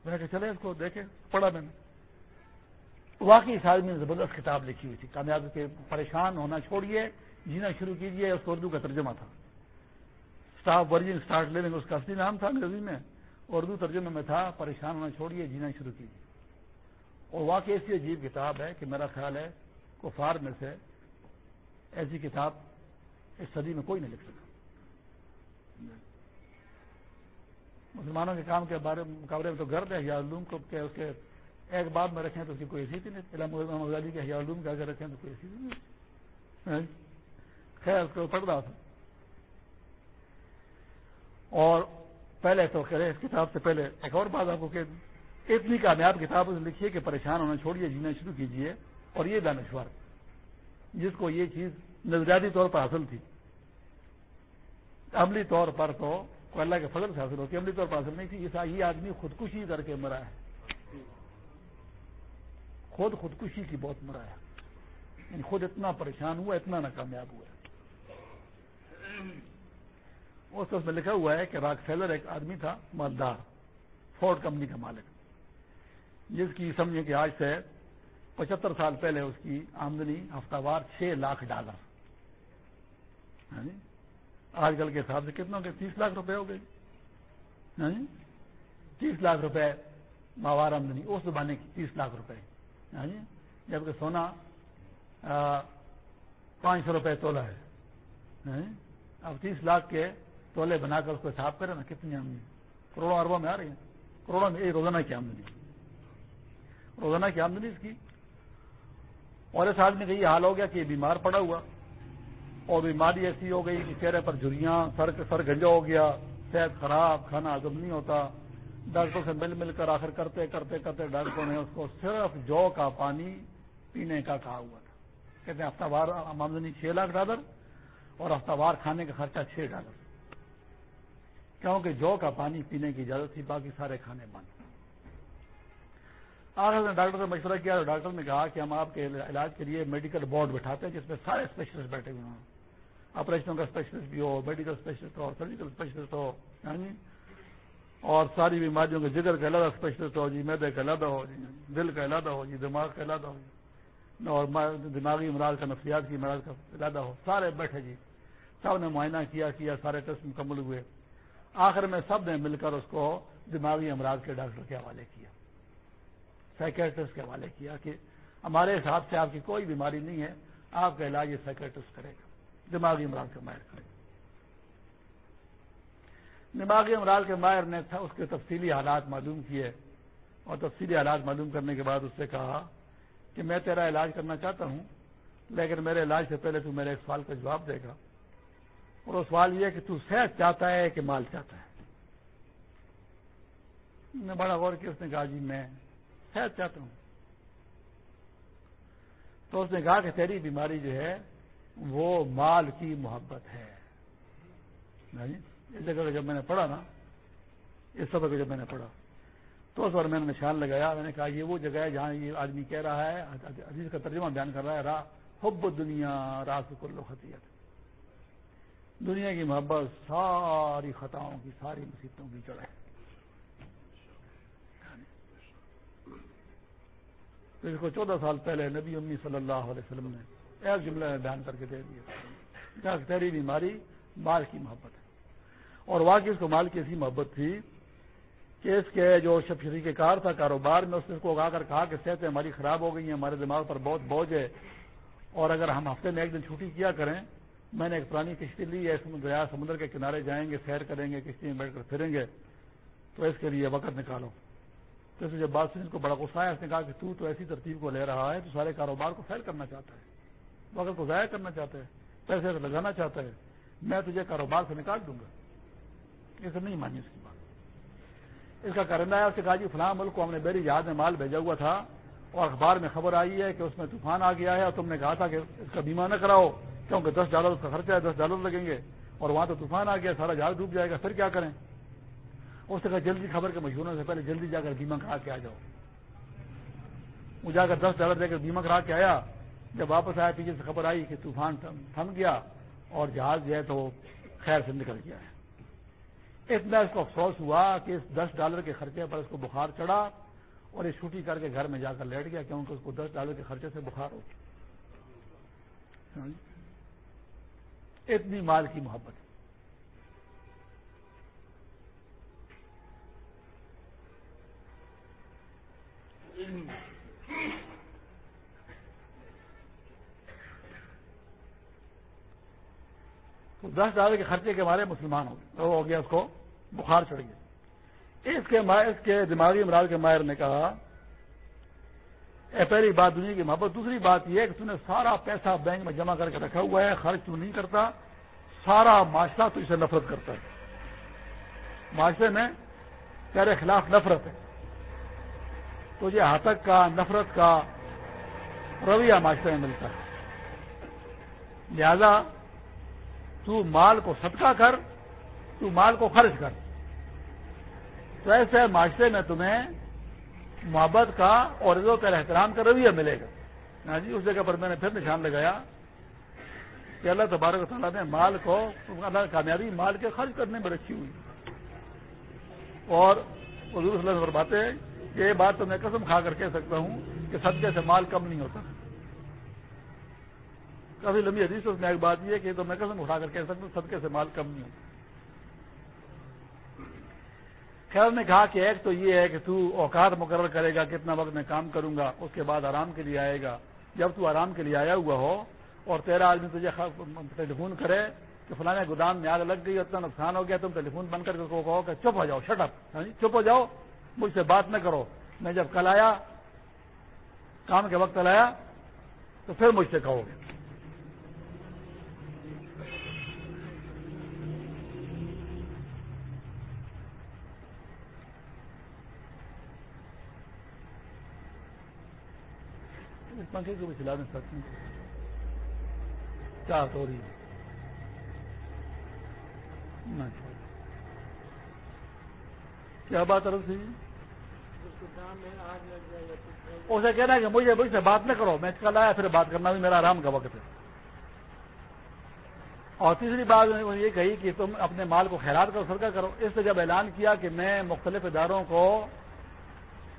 میں نے کہا چلے اس کو دیکھے پڑھا میں نے۔ واقعی اس آدمی نے زبردست کتاب لکھی ہوئی تھی۔ کامیابی کے پریشان ہونا چھوڑیے، جینا شروع کیجیے، اس اردو کا ترجمہ تھا۔ اسٹاف ورجن اسٹارٹ لیونگ اس کا اصلی نام تھا انگریزی میں۔ اردو ترجمے میں تھا، پریشان ہونا چھوڑیے، جینا شروع کیجیے۔ اور واقعی ایسی عجیب کتاب ہے کہ میرا خیال ہے کفار میں سے ایسی کتاب اس صدی میں کوئی نہیں لکھ سکا۔ مسلمانوں کے کام کے بارے مقابلے میں تو گرد ہے علوم کو کہ اس کے ایک بات میں رکھیں تو اس کی کوئی حیثیت نہیں۔ علام غزالی کے علوم کے اگر رکھیں تو کوئی حیثیت نہیں۔ خیر، اس کو پڑھ رہا تھا۔ اور پہلے تو کرے اس کتاب سے پہلے ایک اور بات آپ کو کہ اتنی کامیاب کتاب لکھیے کہ پریشان ہونا چھوڑیے، جینا شروع کیجیے اور یہ دانشور جس کو یہ چیز نظریاتی طور پر حاصل تھی۔ عملی طور پر تو اللہ کے فضل سے حاصل ہوتی، عملی طور پر حاصل نہیں تھی، یہ آدمی خودکشی کر کے مرا ہے۔ خود خودکشی کی بہت مرا ہے۔ یعنی خود اتنا پریشان ہوا، اتنا ناکامیاب ہوا اس میں لکھا ہوا ہے کہ راک فیلر ایک آدمی تھا، مالدار، فورڈ کمپنی کا مالک۔ جس کی سمجھے کہ آج سے پچہتر سال پہلے اس کی آمدنی ہفتہ وار چھ لاکھ ڈالر۔ ہاں جی؟ آج کل کے حساب سے کتنا ہو گئے تیس لاکھ روپے ہو گئے۔ ہاں جی؟ تیس لاکھ روپے ماوار آمدنی، اس زمانے کی تیس لاکھ روپے۔ ہاں جی؟ جبکہ سونا پانچ سو روپے تولا ہے۔ اب تیس لاکھ کے تولے بنا کر اس کو حساب کریں نا، کتنی آمدنی؟ کروڑوں اربوں میں آ رہی ہیں کروڑوں میں ایک روزانہ کی آمدنی۔ روزانہ کی آمدنی اس کی۔ اور اس آدمی کا یہ حال ہو گیا کہ یہ بیمار پڑا ہوا۔ اور بیماری ایسی ہو گئی کہ چہرے پر جھریاں، سر سر گنجا ہو گیا، صحت خراب، کھانا ہزم نہیں ہوتا۔ ڈاکٹر سے مل مل کر آخر کرتے کرتے کرتے ڈاکٹروں نے اس کو صرف جو کا پانی پینے کا کہا ہوا تھا۔ کہتے ہیں ہفتہ وار آمدنی چھ لاکھ ڈالر اور ہفتہ وار کھانے کا خرچہ چھ ڈالر۔ کیونکہ جو کا پانی پینے کی اجازت تھی، باقی سارے کھانے بند۔ آخر نے ڈاکٹر سے مشورہ کیا تو ڈاکٹر نے کہا کہ ہم آپ کے علاج کے لیے میڈیکل بورڈ بٹھاتے ہیں جس میں سارے اسپیشلسٹ بیٹھے ہوئے ہیں آپریشنوں کا اسپیشلسٹ بھی ہو میڈیکل اسپیشلسٹ ہو سرجیکل اسپیشلسٹ ہو یعنی اور ساری بیماریوں کے جگر کا علیحدہ اسپیشلسٹ ہو جی میدے کا علیحدہ ہو جی دل کا علیحدہ ہو جی دماغ کا علیحدہ ہو جی۔ اور دماغی امراض کا، نفسیات کی امراض کا علیحدہ ہو۔ سارے بیٹھے جی۔ سب نے معائنہ کیا کیا، سارے ٹیسٹ مکمل ہوئے۔ آخر میں سب نے مل کر اس کو دماغی امراض کے ڈاکٹر کے حوالے کیا۔ سائکٹرسٹ کے حوالے کیا کہ ہمارے حساب سے آپ کی کوئی بیماری نہیں ہے، آپ کا علاج یہ سائکٹرسٹ کرے گا، دماغی امراض کا ماہر کرے گا۔ دماغی امراض کے ماہر نے اس کے تفصیلی حالات معلوم کیے۔ اور تفصیلی حالات معلوم کرنے کے بعد اس سے کہا کہ میں تیرا علاج کرنا چاہتا ہوں، لیکن میرے علاج سے پہلے تو میرے ایک سوال کا جواب دے گا۔ اور وہ سوال یہ کہ تو صحت چاہتا ہے کہ مال چاہتا ہے؟ نے بڑا غور کیا، اس نے کہا جی میں صحت چاہتا ہوں۔ تو اس نے کہا کہ تیری بیماری جو ہے وہ مال کی محبت ہے۔ یعنی اس جگہ جب میں نے پڑھا نا، اس سبق جب میں نے پڑھا، تو اس بار میں نے نشان لگایا۔ میں نے کہا یہ وہ جگہ ہے جہاں یہ آدمی کہہ رہا ہے عزیز کا ترجمہ بیان کر رہا ہے راہ حب دنیا راس خطیت دنیا کی محبت ساری خطاؤں کی، ساری مصیبتوں کی جڑ ہے۔ تو اس کو چودہ سال پہلے نبی امی صلی اللہ علیہ وسلم نے ایک جملہ میں بیان کر کے دے دیا۔ تیری بیماری مال کی محبت ہے۔ اور واقعی اس کو مال کی ایسی محبت تھی کہ اس کے جو شب شری کار تھا کاروبار میں، اس نے اس کو اگا کر کہا کہ صحتیں ہماری خراب ہو گئی ہیں، ہمارے دماغ پر بہت بوجھ ہے۔ اور اگر ہم ہفتے میں ایک دن چھٹی کیا کریں، میں نے ایک پرانی کشتی لی ہے دریا سمندر کے کنارے جائیں گے، سیر کریں گے، کشتی میں بیٹھ کر پھریں گے، تو اس کے لیے وقت نکالو۔ تو جب بات سنی کو بڑا غصہ ہے اس نے کہا کہ تو تو ایسی ترتیب کو لے رہا ہے، تو سارے کاروبار کو فیل کرنا چاہتا ہے۔ وقت کو ضائع کرنا چاہتا ہے، پیسے لگانا چاہتا ہے، میں تجھے کاروبار سے نکال دوں گا۔ اسے نہیں مانی اس کی بات۔ اس کا کرندہ ہے اس نے کہا جی فلاں ملک کو ہم نے میری یاد میں مال بھیجا ہوا تھا اور اخبار میں خبر آئی ہے کہ اس میں طوفان آ گیا ہے اور تم نے کہا تھا کہ اس کا بیمہ نہ کراؤ، کیونکہ دس ڈالر اس کا خرچہ ہے، دس ڈالر لگیں گے اور وہاں تو طوفان آ گیا، سارا جہاز ڈوب جائے گا، پھر کیا کریں؟ اس نے جلدی خبر کے مشہوروں سے پہلے جلدی جا کر بیمہ کرا کے آ جاؤ۔ وہ جا کر دس ڈالر دے کر بیمہ کرا کے آیا۔ جب واپس آیا، پیچھے سے خبر آئی کہ طوفان تھم گیا اور جہاز جو ہے تو خیر سے نکل گیا ہے۔ اتنا اس کو افسوس ہوا کہ اس دس ڈالر کے خرچے پر اس کو بخار چڑھا اور یہ چھٹی کر کے گھر میں جا کر لیٹ گیا کیونکہ اس کو دس ڈالر کے خرچے سے بخار ہو ہاں جی۔ اتنی مال کی محبت۔ تو دس ڈالر کے خرچے کے بارے مسلمان ہو گیا اس کو بخار چڑھ گیا۔ اس کے اس کے دماغی امراض کے ماہر نے کہا، اے پہلی بات دنیا کی محبت، دوسری بات یہ ہے کہ تم نے سارا پیسہ بینک میں جمع کر کے رکھا ہوا ہے، خرچ تو نہیں کرتا، سارا معاشرہ تو اسے نفرت کرتا ہے۔ معاشرے میں تیرے خلاف نفرت ہے۔ تو یہ ہاتک کا، نفرت کا رویہ معاشرے میں ملتا ہے۔ لہذا تو مال کو صدقہ کر، تو مال کو خرچ کر۔ تو ایسے معاشرے میں تمہیں محبت کا اور عزت اور احترام کا رویہ ملے گا۔ ہاں جی اس جگہ پر میں نے پھر نشان لگایا کہ اللہ تبارک و تعالیٰ نے مال کو، اللہ کامیابی مال کے خرچ کرنے میں رکھی ہوئی اور حضور صلی اللہ علیہ باتیں یہ بات تو میں قسم کھا کر کہہ سکتا ہوں کہ صدقے سے مال کم نہیں ہوتا۔ کافی لمبی حدیث اس میں ایک بات یہ کہ تو میں قسم اٹھا کر کہہ سکتا ہوں صدقے سے مال کم نہیں ہوتا۔ خیر نے کہا کہ ایک تو یہ ہے کہ تو اوقات مقرر کرے گا، کتنا وقت میں کام کروں گا، اس کے بعد آرام کے لیے آئے گا۔ جب تو آرام کے لیے آیا ہوا ہو اور تیرا آدمی تجھے ٹیلی فون کرے کہ فلانے گودام میں آگ لگ گئی اتنا نقصان ہو گیا، تم ٹیلی فون بند کر کے کہو کہ چپ ہو جاؤ، شٹ اپ یعنی چپ ہو جاؤ۔ مجھ سے بات نہ کرو۔ میں جب کل آیا، کام کے وقت لایا تو پھر مجھ سے کہو۔ گے پنکھے کو بھی چلا نہیں۔ سکتے کیا ہو رہی ہے کیا بات ارب سی اسے کہنا ہے کہ مجھے مجھ سے بات نہ کرو۔ میں کل آیا پھر بات کرنا بھی میرا آرام کا وقت ہے۔ اور تیسری بات یہ کہی کہ تم اپنے مال کو خیرات کرو سرکا کرو۔ اس نے جب اعلان کیا کہ میں مختلف اداروں کو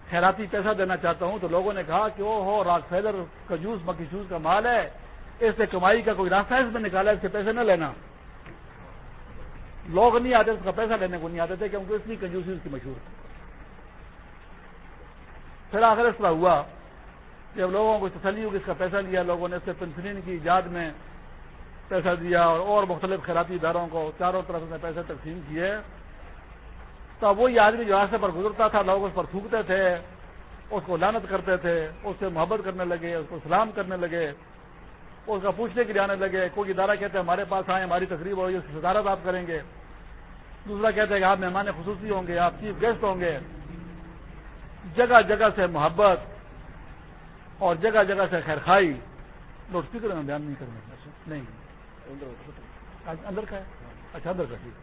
خیراتی پیسہ دینا چاہتا ہوں، تو لوگوں نے کہا کہ وہ ہو راک فیدر کا جوس مکی جوس کا مال ہے۔ اس سے کمائی کا کوئی راستہ اس میں نکالا، اس کے پیسے نہ لینا۔ لوگ نہیں آتے، اس کا پیسہ لینے کو نہیں آتے تھے، کیونکہ اس کی کنجوسی اس کی مشہور۔ تھی پھر آخر اس طرح ہوا جب لوگوں کو تسلی ہوگی اس کا پیسہ لیا، لوگوں نے اس سے پنسلین کی، ایجاد میں پیسہ دیا اور اور مختلف خیراتی اداروں کو چاروں طرف سے پیسے تقسیم کیے۔ تو وہی آدمی جو راستے پر گزرتا تھا، لوگ اس پر تھوکتے تھے، اس کو لانت کرتے تھے، اس سے محبت کرنے لگے، اس کو سلام کرنے لگے، اس کا پوچھنے کے لیے آنے لگے۔ کوئی ادارہ کہتے ہیں ہمارے پاس آئے ہماری تقریب ہوگی اس کی صدارت آپ کریں گے۔ دوسرا کہتے ہیں کہ آپ مہمان خصوصی ہوں گے، آپ چیف گیسٹ ہوں گے۔ جگہ جگہ سے محبت اور جگہ جگہ سے خیر خائی لوڈ اسپیکر میں بیان نہیں کرنا اچھا، نہیں۔ اندر کا ہے؟ اچھا اندر کا، ٹھیک۔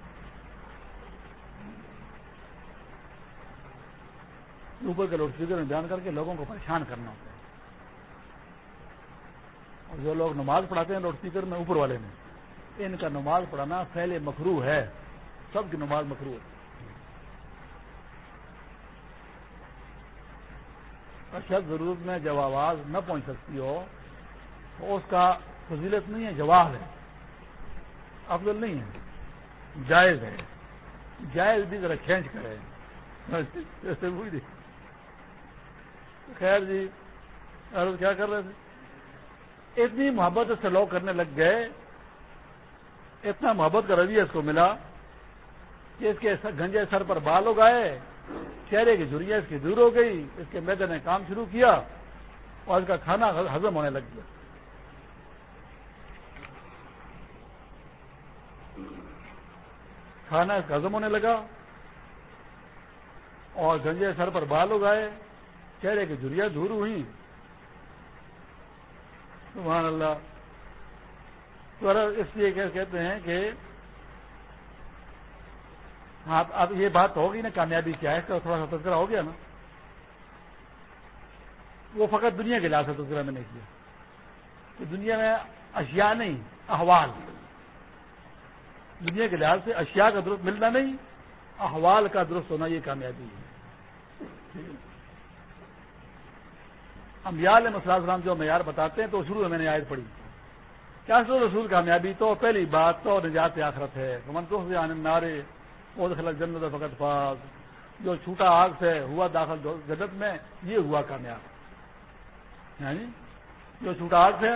اوپر کے لوڈ اسپیکر میں بیان کر کے لوگوں کو پریشان کرنا ہوتا ہے۔ اور جو لوگ نماز پڑھاتے ہیں لوڈ اسپیکر میں اوپر والے میں ان کا نماز پڑھانا پہلے مکرو ہے۔ سب کی نماز مکرو ہے۔ اچھا، اشد ضرورت میں جب آواز نہ پہنچ سکتی ہو، تو اس کا فضیلت نہیں ہے جواب ہے۔ افضل نہیں ہے، جائز ہے۔ جائز بھی ذرا کھینچ کرے خیر جی عرض کیا کر رہے تھے؟ اتنی محبت سے لوگ کرنے لگ گئے، اتنا محبت کا رویہ اس کو ملا کہ اس کے گنجے سر پر بال اگائے۔ چہرے کی جھریاں اس کی دور ہو گئی، اس کے میدے نے کام شروع کیا اور اس کا کھانا ہزم ہونے لگ گیا۔ کھانا اس کا ہزم ہونے لگا اور گنجے سر پر بال اگائے، چہرے کی جھریاں دور ہوئی سبحان اللہ۔ تو اس لیے کہتے ہیں کہ ہاں اب یہ بات ہوگی نا کامیابی کیا ہے تھوڑا سا تذکرہ ہو گیا نا۔ وہ فقط دنیا کے لحاظ سے تذکرہ میں نے کیا۔ کہ دنیا میں اشیاء نہیں، احوال۔ دنیا کے لحاظ سے اشیاء کا درست ملنا نہیں، احوال کا درست ہونا یہ کامیابی ہے۔ انبیاء علیہ السلام جو معیار بتاتے ہیں تو شروع میں میں نے آیت پڑھی۔ کیا سو رسول کامیابی تو پہلی بات تو نجات آخرت ہے۔ من تو نارے وہ خلق جنت فقط فاض جو چھوٹا آگ سے ہوا داخل جدت میں، یہ ہوا کامیاب۔ یعنی جو چھوٹا آگ سے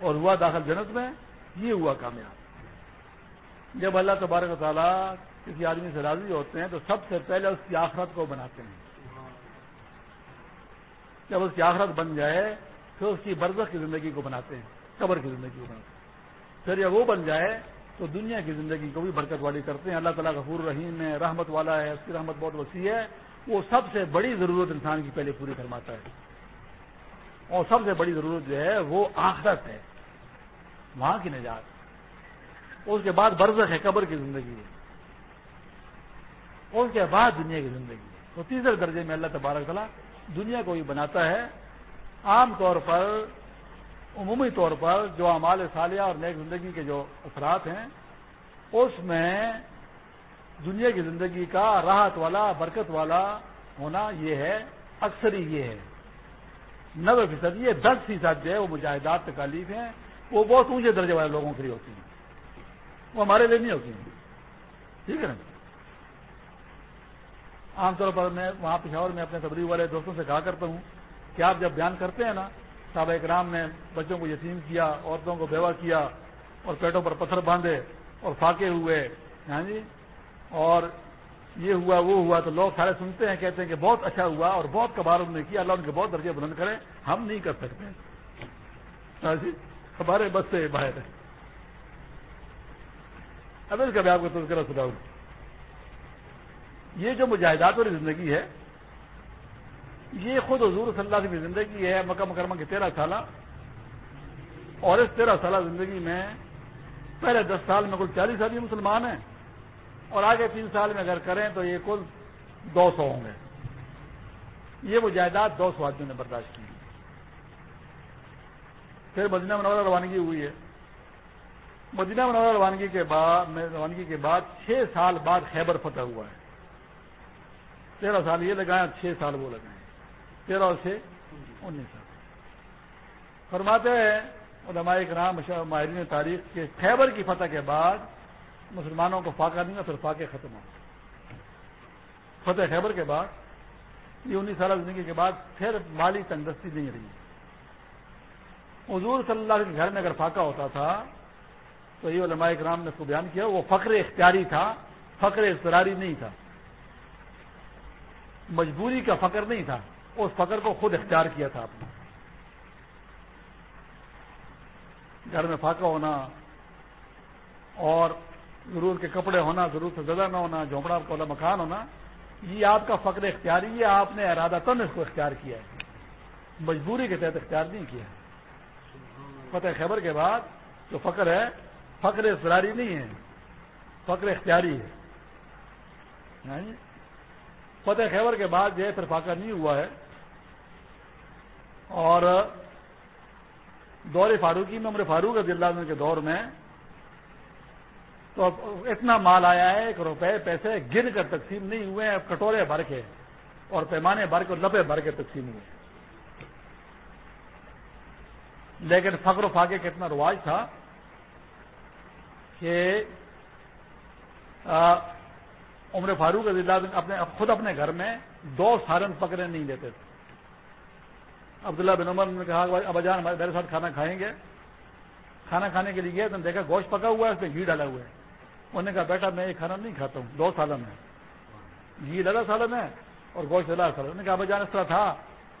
اور ہوا داخل جنت میں، یہ ہوا کامیاب۔ جب اللہ تبارک تعالیٰ کسی آدمی سے راضی ہوتے ہیں، تو سب سے پہلے اس کی آخرت کو بناتے ہیں۔ جب اس کی آخرت بن جائے، پھر اس کی برزخ کی زندگی کو بناتے ہیں، قبر کی زندگی کو بناتے ہیں۔ پھر جب وہ بن جائے تو دنیا کی زندگی کو بھی برکت والی کرتے ہیں۔ اللہ تعالیٰ غفور رحیم ہے، رحمت والا ہے، اس کی رحمت بہت وسیع ہے۔ وہ سب سے بڑی ضرورت انسان کی پہلے پوری فرماتا ہے۔ اور سب سے بڑی ضرورت جو ہے وہ آخرت ہے۔ وہاں کی نجات۔ اس کے بعد برزخ ہے، قبر کی زندگی ہے۔ اس کے بعد دنیا کی زندگی تو تیسرے درجے میں اللہ تبارک تعالیٰ دنیا کو بھی بناتا ہے۔ عام طور پر عمومی طور پر جو اعمال سالیہ اور نیک زندگی کے جو اثرات ہیں، اس میں دنیا کی زندگی کا راحت والا، برکت والا ہونا یہ ہے اکثر ہی یہ ہے۔ نوے فیصد، یہ دس فیصد جو ہے وہ مجاہدات تکالیف ہیں، وہ بہت اونچے درجے والے لوگوں کے لیے ہوتی ہیں۔ وہ ہمارے لیے نہیں ہوتی ہیں۔ ٹھیک ہے نا؟ عام طور پر میں وہاں پشاور میں اپنے تبریح والے دوستوں سے کہا کرتا ہوں کہ آپ جب بیان کرتے ہیں نا صحابہ اکرام نے بچوں کو یتیم کیا، عورتوں کو بیوہ کیا اور پیٹوں پر پتھر باندھے اور فاقے ہوئے۔ ہاں جی؟ اور یہ ہوا، وہ ہوا تو لوگ سارے سنتے ہیں، کہتے ہیں کہ بہت اچھا ہوا اور بہت کبار انہوں نے کیا۔ اللہ ان کے بہت درجے بلند کرے ہم نہیں کر سکتے۔ ہاں جی؟ ہمارے بس سے باہر ہے۔ اب اس کا بھی آپ کو تذکرہ سناؤں۔ یہ جو مجاہدات والی زندگی ہے یہ خود حضور صلی اللہ علیہ کی زندگی ہے، مکہ مکرمہ کی تیرہ سالہ۔ اور اس تیرہ سالہ زندگی میں پہلے دس سال میں کل چالیس آدمی مسلمان ہیں۔ اور آگے تین سال میں اگر کریں تو یہ کل دو سو ہوں گے۔ یہ مجاہدات دو سو آدمیوں نے برداشت کی۔ پھر مدینہ منورہ روانگی ہوئی ہے۔ مدینہ منورہ روانگی کے بعد، روانگی کے بعد چھ سال بعد خیبر فتح ہوا ہے۔ تیرہ سال یہ لگائے چھ سال وہ لگائے تیرہ سے انیس۔ سال فرماتے ہیں علماء کرام ماہرین تاریخ کے خیبر کی فتح کے بعد مسلمانوں کو فاقہ نہیں پھر فاقے ختم ہو فتح خیبر کے بعد، یہ انیس سالہ زندگی کے بعد پھر مالی تندرستی نہیں رہی۔ حضور صلی اللہ علیہ گھر میں اگر فاقہ ہوتا تھا، تو یہ علماء کرام نے اس کو بیان کیا، وہ فقر اختیاری تھا، فقر اضطراری نہیں تھا۔ مجبوری کا فقر نہیں تھا۔ اس فقر کو خود اختیار کیا تھا آپ نے۔ گھر میں فاقہ ہونا اور ضرور کے کپڑے ہونا ضرور سے زیادہ نہ ہونا، جھونپڑا والا مکان ہونا، یہ آپ کا فقر اختیاری ہے آپ نے ارادہ تن اس کو اختیار کیا ہے۔ مجبوری کے تحت اختیار نہیں کیا فتح خیبر کے بعد جو فقر ہے، فقر اضطراری نہیں ہے، فقر اختیاری ہے۔ یعنی فتح خیبر کے بعد جو ہے، پھر فاقہ نہیں ہوا ہے۔ اور دور فاروقی میں، عمر فاروق رضی اللہ عنہ کے دور میں تو اتنا مال آیا ہے کہ روپے، پیسے گر کر تقسیم نہیں ہوئے ہیں کٹورے بھر کے اور پیمانے بھر کے اور لپے بھر کے تقسیم ہوئے لیکن فخر و فاقے کا اتنا رواج تھا کہ عمر فاروق رضی اللہ اپنے، خود اپنے گھر میں دو سارن پکڑے نہیں لیتے تھے۔ عبداللہ بن عمر نے کہا ابا جان، ہمارے میرے ساتھ کھانا کھائیں گے۔ کھانا کھانے کے لیے گئے تو دیکھا گوشت پکا ہوا ہے، اس میں گھی ڈالا ہوا ہے۔ انہوں نے کہا، بیٹا، میں یہ کھانا نہیں کھاتا ہوں، دو سالن ہے۔ گھی ڈالا سالن ہے اور گوشت ڈالا سالن نے کہا، ابا جان، اس طرح تھا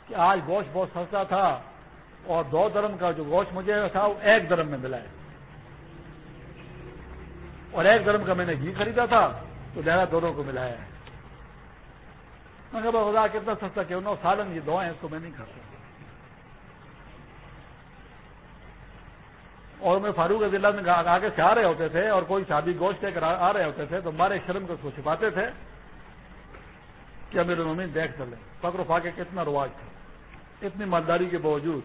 کہ آج گوشت بہت سستا تھا اور دو درم کا جو گوشت مجھے تھا، وہ ایک درم میں ملا ہے۔ اور ایک درم کا میں نے گھی خریدا تھا، تو لہرا دونوں کو ملایا ہے۔ میں کہا خدا، کتنا سستا کیوں؟ نہ سالن یہ دو ہیں، اس کو میں نہیں کھاتا۔ اور میں فاروق رضی اللہ میں آگے سے آ رہے ہوتے تھے اور کوئی شادی گوشت لے کر آ رہے ہوتے تھے، تو ہمارے شرم کو اس کو چھپاتے تھے کہ میرے ممین دیکھ چلے فکر و فاقے کتنا رواج تھا۔ اتنی مالداری کے باوجود۔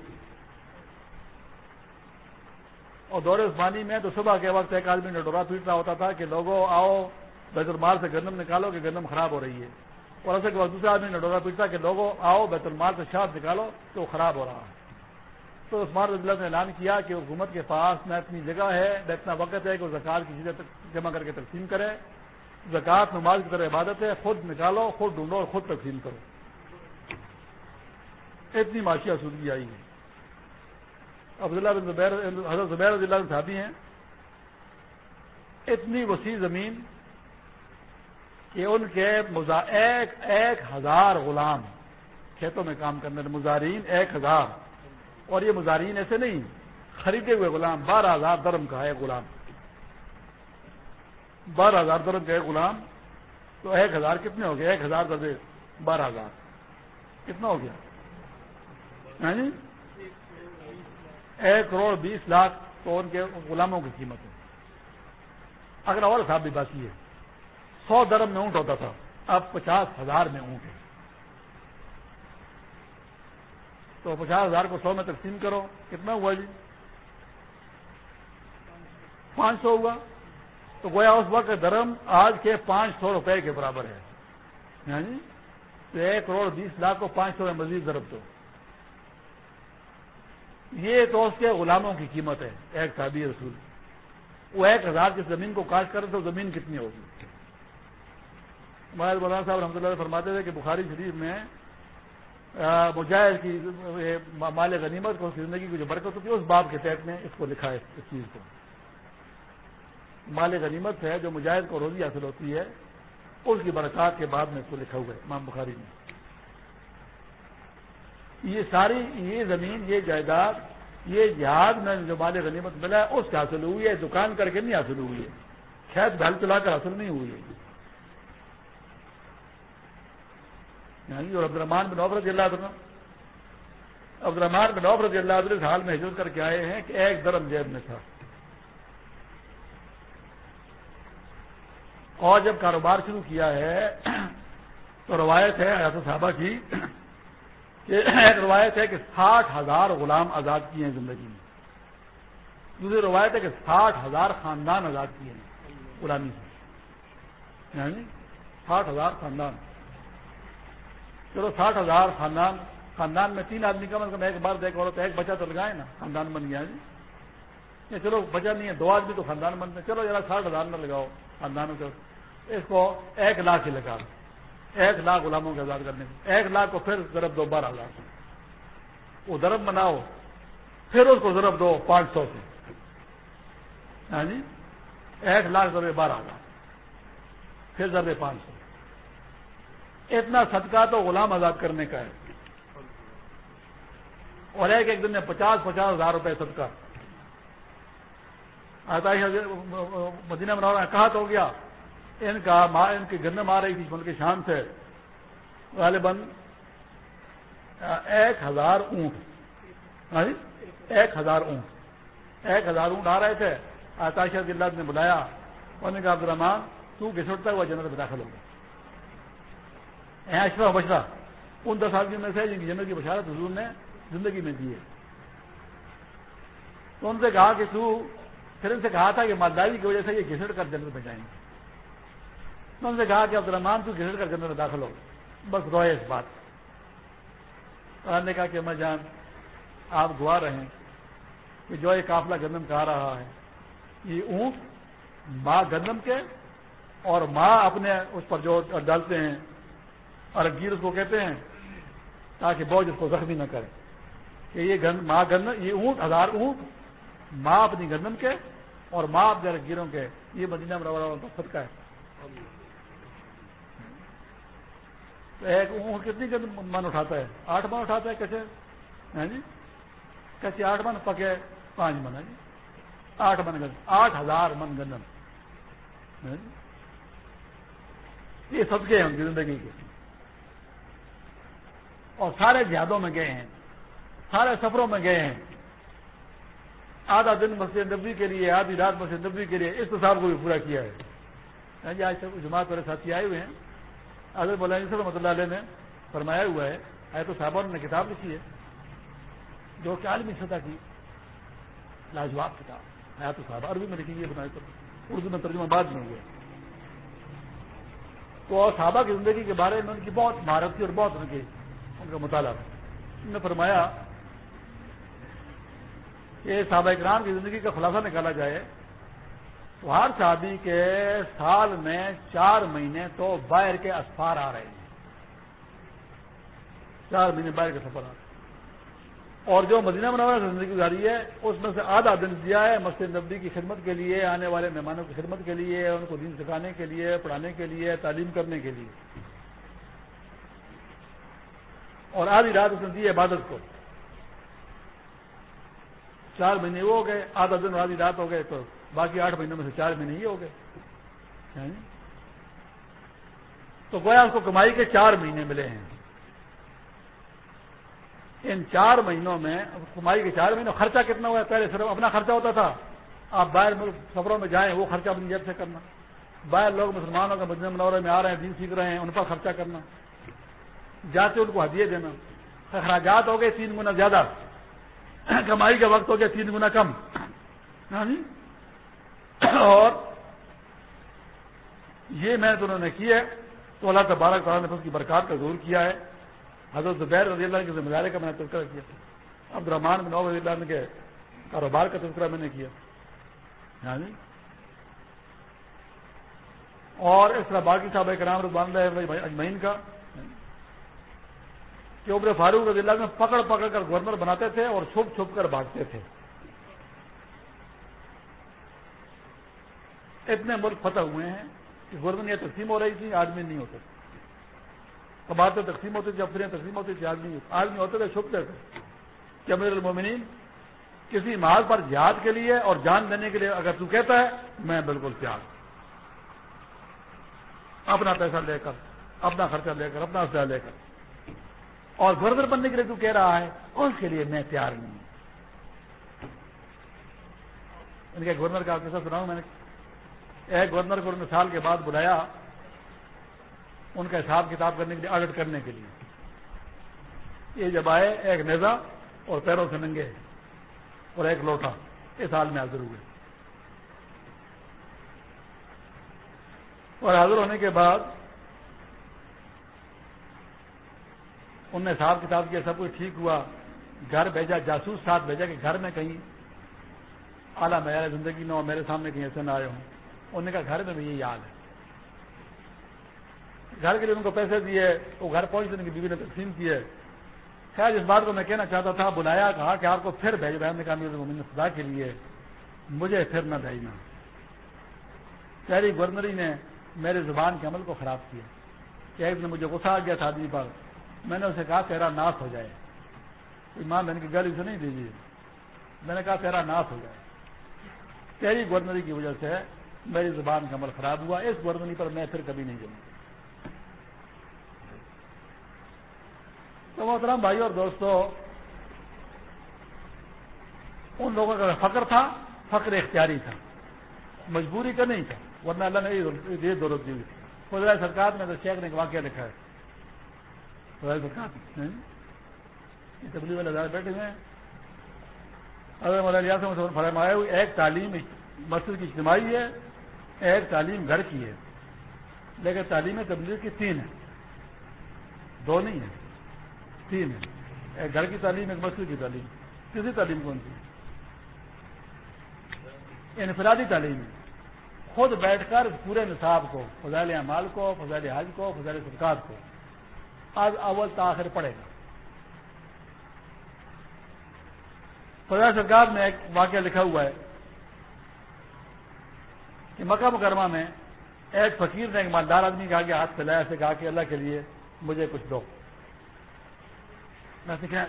اور دور عثمانی میں تو صبح کے وقت ایک آدمی نے ڈورا پیٹ رہا ہوتا تھا کہ لوگوں، آؤ، بیت المال سے گندم نکالو کہ گندم خراب ہو رہی ہے۔ اور ایسے کے بعد دوسرے آدمی نے ڈورا پیٹا کہ لوگوں، آؤ، بیت المال سے شاپ نکالو تو وہ خراب ہو رہا ہے۔ تو عثمان رضی اللہ نے اعلان کیا کہ حکومت کے پاس نہ اتنی جگہ ہے نہ اتنا وقت ہے کہ وہ زکات کی چیزیں جمع کر کے تقسیم کرے۔ زکوٰۃ، نماز کی طرح عبادت ہے، خود نکالو، خود ڈھونڈو اور خود تقسیم کرو۔ اتنی معاشی آسودگی آئی ہے۔ عبداللہ بن زبیر، حضرت زبیر رضی اللہ صحابی ہیں۔ اتنی وسیع زمین کہ ان کے ایک ایک ہزار غلام کھیتوں میں کام کرنے مظاہرین ایک ہزار۔ اور یہ مظاہرین ایسے نہیں، خریدے ہوئے غلام، بارہ ہزار درم کا ہے غلام۔ بارہ ہزار درم کا ہے غلام، تو ایک ہزار کتنے ہو گئے؟ ایک ہزار درجے بارہ ہزار۔ کتنا ہو گیا؟ ہاں جی؟ ایک کروڑ بیس لاکھ تو ان کے غلاموں کی قیمت ہے۔ اگر اور صاحب بھی باقی ہے، سو درم میں اونٹ ہوتا تھا، اب پچاس ہزار میں اونٹ ہے۔ تو پچاس ہزار کو سو میں تقسیم کرو، کتنا ہوا جی؟ پانچ سو ہوا۔ تو گویا اس وقت درم آج کے پانچ سو روپئے کے برابر ہے۔ ہاں جی؟ تو ایک کروڑ بیس لاکھ کو پانچ سو میں مزید ضرب دو۔ یہ تو اس کے غلاموں کی قیمت ہے، ایک صابی رسول۔ وہ ایک ہزار کی زمین کو کاٹ کرے تو زمین کتنی ہوگی؟ ہمارے مولانا صاحب رحمۃ اللہ فرماتے تھے کہ بخاری شریف میں مجاہد کی مال غنیمت کو زندگی کی جو برکت ہوتی ہے، اس باب کے تحت میں اس کو لکھا ہے، اس چیز کو۔ مال غنیمت ہے، جو مجاہد کو روزی حاصل ہوتی ہے، اس کی برکات کے بعد میں اس کو لکھا ہوا ہے، امام بخاری نے۔ یہ ساری، یہ زمین، یہ جائیداد، یہ جہاز میں جو مال غنیمت ملا ہے، اس سے حاصل ہوئی ہے، دکان کر کے نہیں حاصل ہوئی ہے۔ خیر بھل چلا کر حاصل نہیں ہوئی ہے۔ یعنی اور عبدالرحمان بن عبر رضی اللہ عنہ عبدالرحمان بن عبر رضی اللہ عنہ اس حال میں ہجرت کر کے آئے ہیں کہ ایک درم جیب میں تھا۔ اور جب کاروبار شروع کیا ہے تو روایت ہے ایسا صاحبہ کی کہ ایک روایت ہے کہ ساٹھ ہزار غلام آزاد کیے ہیں زندگی میں۔ دوسری روایت ہے کہ ساٹھ ہزار خاندان آزاد کیے ہیں غلامی سے۔ یعنی ساٹھ ہزار خاندان۔ چلو ساٹھ ہزار خاندان خاندان میں تین آدمی، کم از کم ایک بار دیکھ عورت، ایک بچہ تو لگائے نا، خاندان بن گیا جی۔ چلو بچہ نہیں ہے، دو آدمی تو خاندان بنتے چلو ذرا ساٹھ ہزار میں لگاؤ خاندانوں کو۔ اس کو ایک لاکھ ہی لگا۔ دو ایک لاکھ غلاموں کے آزاد کرنے ایک لاکھ کو پھر ضرب دو، بارہ لاکھ وہ ضرب بناؤ پھر اس کو ضرب دو، پانچ سو سے۔ ہاں جی؟ ایک لاکھ ضرب بارہ لاکھ پھر ضرب پانچ سو۔ اتنا صدقہ تو غلام آزاد کرنے کا ہے۔ اور ایک ایک دن میں پچاس پچاس ہزار روپے صدقہ۔ آتا مدینہ بنا کہا تو ہو گیا، ان کا ان کی گندم آ رہی تھی ملک شان سے۔ غالباً، ایک ہزار اونٹ۔ ہاں جی؟ ایک ہزار اونٹ۔ ایک ہزار اونٹ آ رہے تھے۔ آتاشہ اللہ نے بلایا، انہوں نے کہا عبد الرحمان تو گھسٹتا ہوا جنرل میں داخل ہوگا اشرا بشرا ان دس آدمی میں سے جن کی جنرل کی بشارت حضور نے زندگی میں دی ہے۔ تو ان سے کہا کہ تو، پھر ان سے کہا تھا کہ مالداری کی وجہ سے یہ گھسٹ کر جنرل میں جائیں گے۔ تو ان سے کہا کہ عبد الرحمان تو گھسٹ کر جنرل میں داخل ہو۔ بس روئے اس بات۔ نے کہا کہ میں جان، آپ گوا رہے ہیں کہ جو یہ قافلہ گندم کہا رہا ہے، یہ اونٹ ماں گندم کے اور ماں اپنے اس پر جو ڈالتے ہیں اور گیر اس کو کہتے ہیں تاکہ بوجھ اس کو زخمی نہ کرے کہ یہ گند ماں گندم یہ اونٹ ہزار اونٹ ماں اپنی گندم کے اور ماں اپنے گیروں کے یہ مدینہ مرورہ صدقہ ہے۔ تو ایک اونٹ کتنی گند من اٹھاتا ہے؟ آٹھ من اٹھاتا ہے کیسے ہاں جی؟ کیسے آٹھ من پکے پانچ من ہے جی؟ آٹھ من گند آٹھ ہزار من گندم ہاں جی؟ یہ صدقے ہیں ان کی زندگی کے۔ اور سارے جہادوں میں گئے ہیں، سارے سفروں میں گئے ہیں۔ آدھا دن مسجد نبی کے لیے، آدھی رات مسجد نبی کے لیے اس حساب کو بھی پورا کیا ہے۔ جی آج تک جماعت والے ساتھی آئے ہوئے ہیں۔ حضرت مولانا صلی رحمۃ اللہ علیہ نے فرمایا ہوا ہے آئے تو صاحبہ نے کتاب لکھی ہے، جو کہ عالمی سطح کی لاجواب کتاب آیا تو صاحب عربی میں لکھی ہے، بنائی تو اردو میں ترجمہ بعد میں ہوئے تو صحابہ کی زندگی کے بارے میں ان کی بہت مہارت تھی اور بہت ان کی ان کا مطالعہ تھا۔ انہوں نے فرمایا کہ صحابہ اکرام کی زندگی کا خلاصہ نکالا جائے تو ہر شادی کے سال میں چار مہینے تو باہر کے اسفار آ رہے ہیں۔ چار مہینے باہر کے سفر آ رہے ہیں۔ اور جو مدینہ منورہ سے زندگی گزاری ہے، اس میں سے آدھا دن دیا ہے مسجد نبی کی خدمت کے لیے، آنے والے مہمانوں کی خدمت کے لیے، ان کو دین سکھانے کے لیے، پڑھانے کے لیے، تعلیم کرنے کے لیے۔ اور آدھی رات اس نے دی عبادت کو۔ چار مہینے وہ ہو گئے، آدھا دن اور آدھی رات ہو گئے، تو باقی آٹھ مہینوں میں سے چار مہینے ہی ہو گئے۔ یعنی تو گویا اس کو کمائی کے چار مہینے ملے ہیں۔ ان چار مہینوں میں کمائی کے چار مہینوں خرچہ کتنا ہوا ہے؟ پہلے صرف اپنا خرچہ ہوتا تھا۔ آپ باہر ملک سفروں میں جائیں، وہ خرچہ اپنی جیب سے کرنا۔ باہر لوگ مسلمانوں کے مجمع منورے میں آ رہے ہیں، دین سیکھ رہے ہیں، ان پر خرچہ کرنا۔ جاتے ان کو ہدیے دینا۔ اخراجات ہو گئے تین گنا زیادہ۔ (clears throat) کمائی کا وقت ہو گیا تین گنا کم۔ ہاں جی؟ اور یہ میں انہوں نے کی ہے۔ تو اللہ تبارک تعالیٰ نے اس کی برکات کا ضرور کیا ہے۔ حضرت زبیر رضی اللہ کے ذمہ داری کا میں نے تذکرہ کیا۔ عبد الرحمان بن رضی اللہ کے کاروبار کا تذکرہ میں نے کیا۔ ہاں جی؟ اور اس طرح باقی صاحب کے نام رضوان اللہ اجمعین کا کہ عمر فاروق رضی اللہ میں پکڑ پکڑ کر گورنر بناتے تھے اور چھپ چھپ کر بھاگتے تھے۔ اتنے ملک فتح ہوئے ہیں کہ گورنر یہ تقسیم ہو رہی تھی آدمی نہیں ہوتے۔ کماتے تقسیم ہوتی تھی افسریں تقسیم ہوتی تھی آدمی آدمی ہوتے۔ تھے چھپتے تھے کہ امیر المومنین کسی محال پر جہاد کے لیے اور جان دینے کے لیے اگر تو کہتا ہے، میں بالکل تیار اپنا پیسہ لے کر، اپنا خرچہ لے کر، اپنا اسلحہ لے کر۔ اور گورنر بننے کے لیے تو کہہ رہا ہے اس کے لیے میں تیار نہیں ہوں۔ ان کے گورنر کا کیسا سنا ہوں میں نے ایک گورنر، کو سال کے بعد بلایا ان کا حساب کتاب کرنے کے لیے، آڈٹ کرنے کے لیے۔ یہ جب آئے، ایک نیزا اور پیروں سے ننگے اور ایک لوٹا۔ اس حال میں حاضر ہوئے۔ اور حاضر ہونے کے بعد ان نے حساب کتاب کیا سب کچھ ٹھیک ہوا۔ گھر بھیجا، جاسوس ساتھ بھیجا کہ گھر میں کہیں اعلیٰ معیار زندگی نہ ہو میرے سامنے کہیں ایسے نہ آئے ہوں۔ انہوں نے کہا گھر میں بھی یہی یاد ہے۔ گھر کے لیے ان کو پیسے دیے، وہ گھر پہنچنے کی بیوی نے تقسیم کیے خیر، اس بات کو میں کہنا چاہتا تھا، بلایا، کہا کہ آپ کو پھر بھیج رہے ہیں کہا، میرے خدا کے لیے، مجھے پھر نہ بھیجنا۔ شہری گورنری نے میرے زبان کے عمل کو خراب کیا۔ کہ ایک نے مجھے غصہ آ گیا تھا آدمی پر۔ میں نے اسے کہا تیرا ناس ہو جائے۔ ماں بہن کی گل اسے نہیں دیجیے۔ میں نے کہا تیرا ناس ہو جائے۔ تیری گورنری کی وجہ سے میری زبان کا عمل خراب ہوا۔ اس گورنری پر میں پھر کبھی نہیں جاؤں۔ تو محترم بھائی اور دوستو، ان لوگوں کا فخر تھا، فخر اختیاری تھا۔ مجبوری کا نہیں تھا، ورنہ اللہ نے یہ دولت دی خدا سرکار نے تو شیخ نے ایک واقعہ لکھا ہے۔ خدا سرکار تبلیغ والے بیٹھے ہوئے ہیں۔ اگر فرمایا ہوئی ایک تعلیم مسجد کی اجتماعی ہے، ایک تعلیم گھر کی ہے۔ لیکن تعلیم تبلیغ کی تین ہے دو نہیں ہے تین ہے ایک گھر کی تعلیم، ایک مسجد کی تعلیم۔ کسی تعلیم کون سی انفرادی تعلیم ہے۔ خود بیٹھ کر پورے نصاب کو، فضائل اعمال کو، فضائل حج کو، فضائل صدقات کو۔ آج اول تاخیر پڑے گا۔ فضائل سرکار میں ایک واقعہ لکھا ہوا ہے کہ مکہ مکرمہ میں ایک فقیر نے ایک مالدار آدمی کہا کہ ہاتھ پھیلایا سے کہا کہ اللہ کے لیے مجھے کچھ دو۔ میں کیا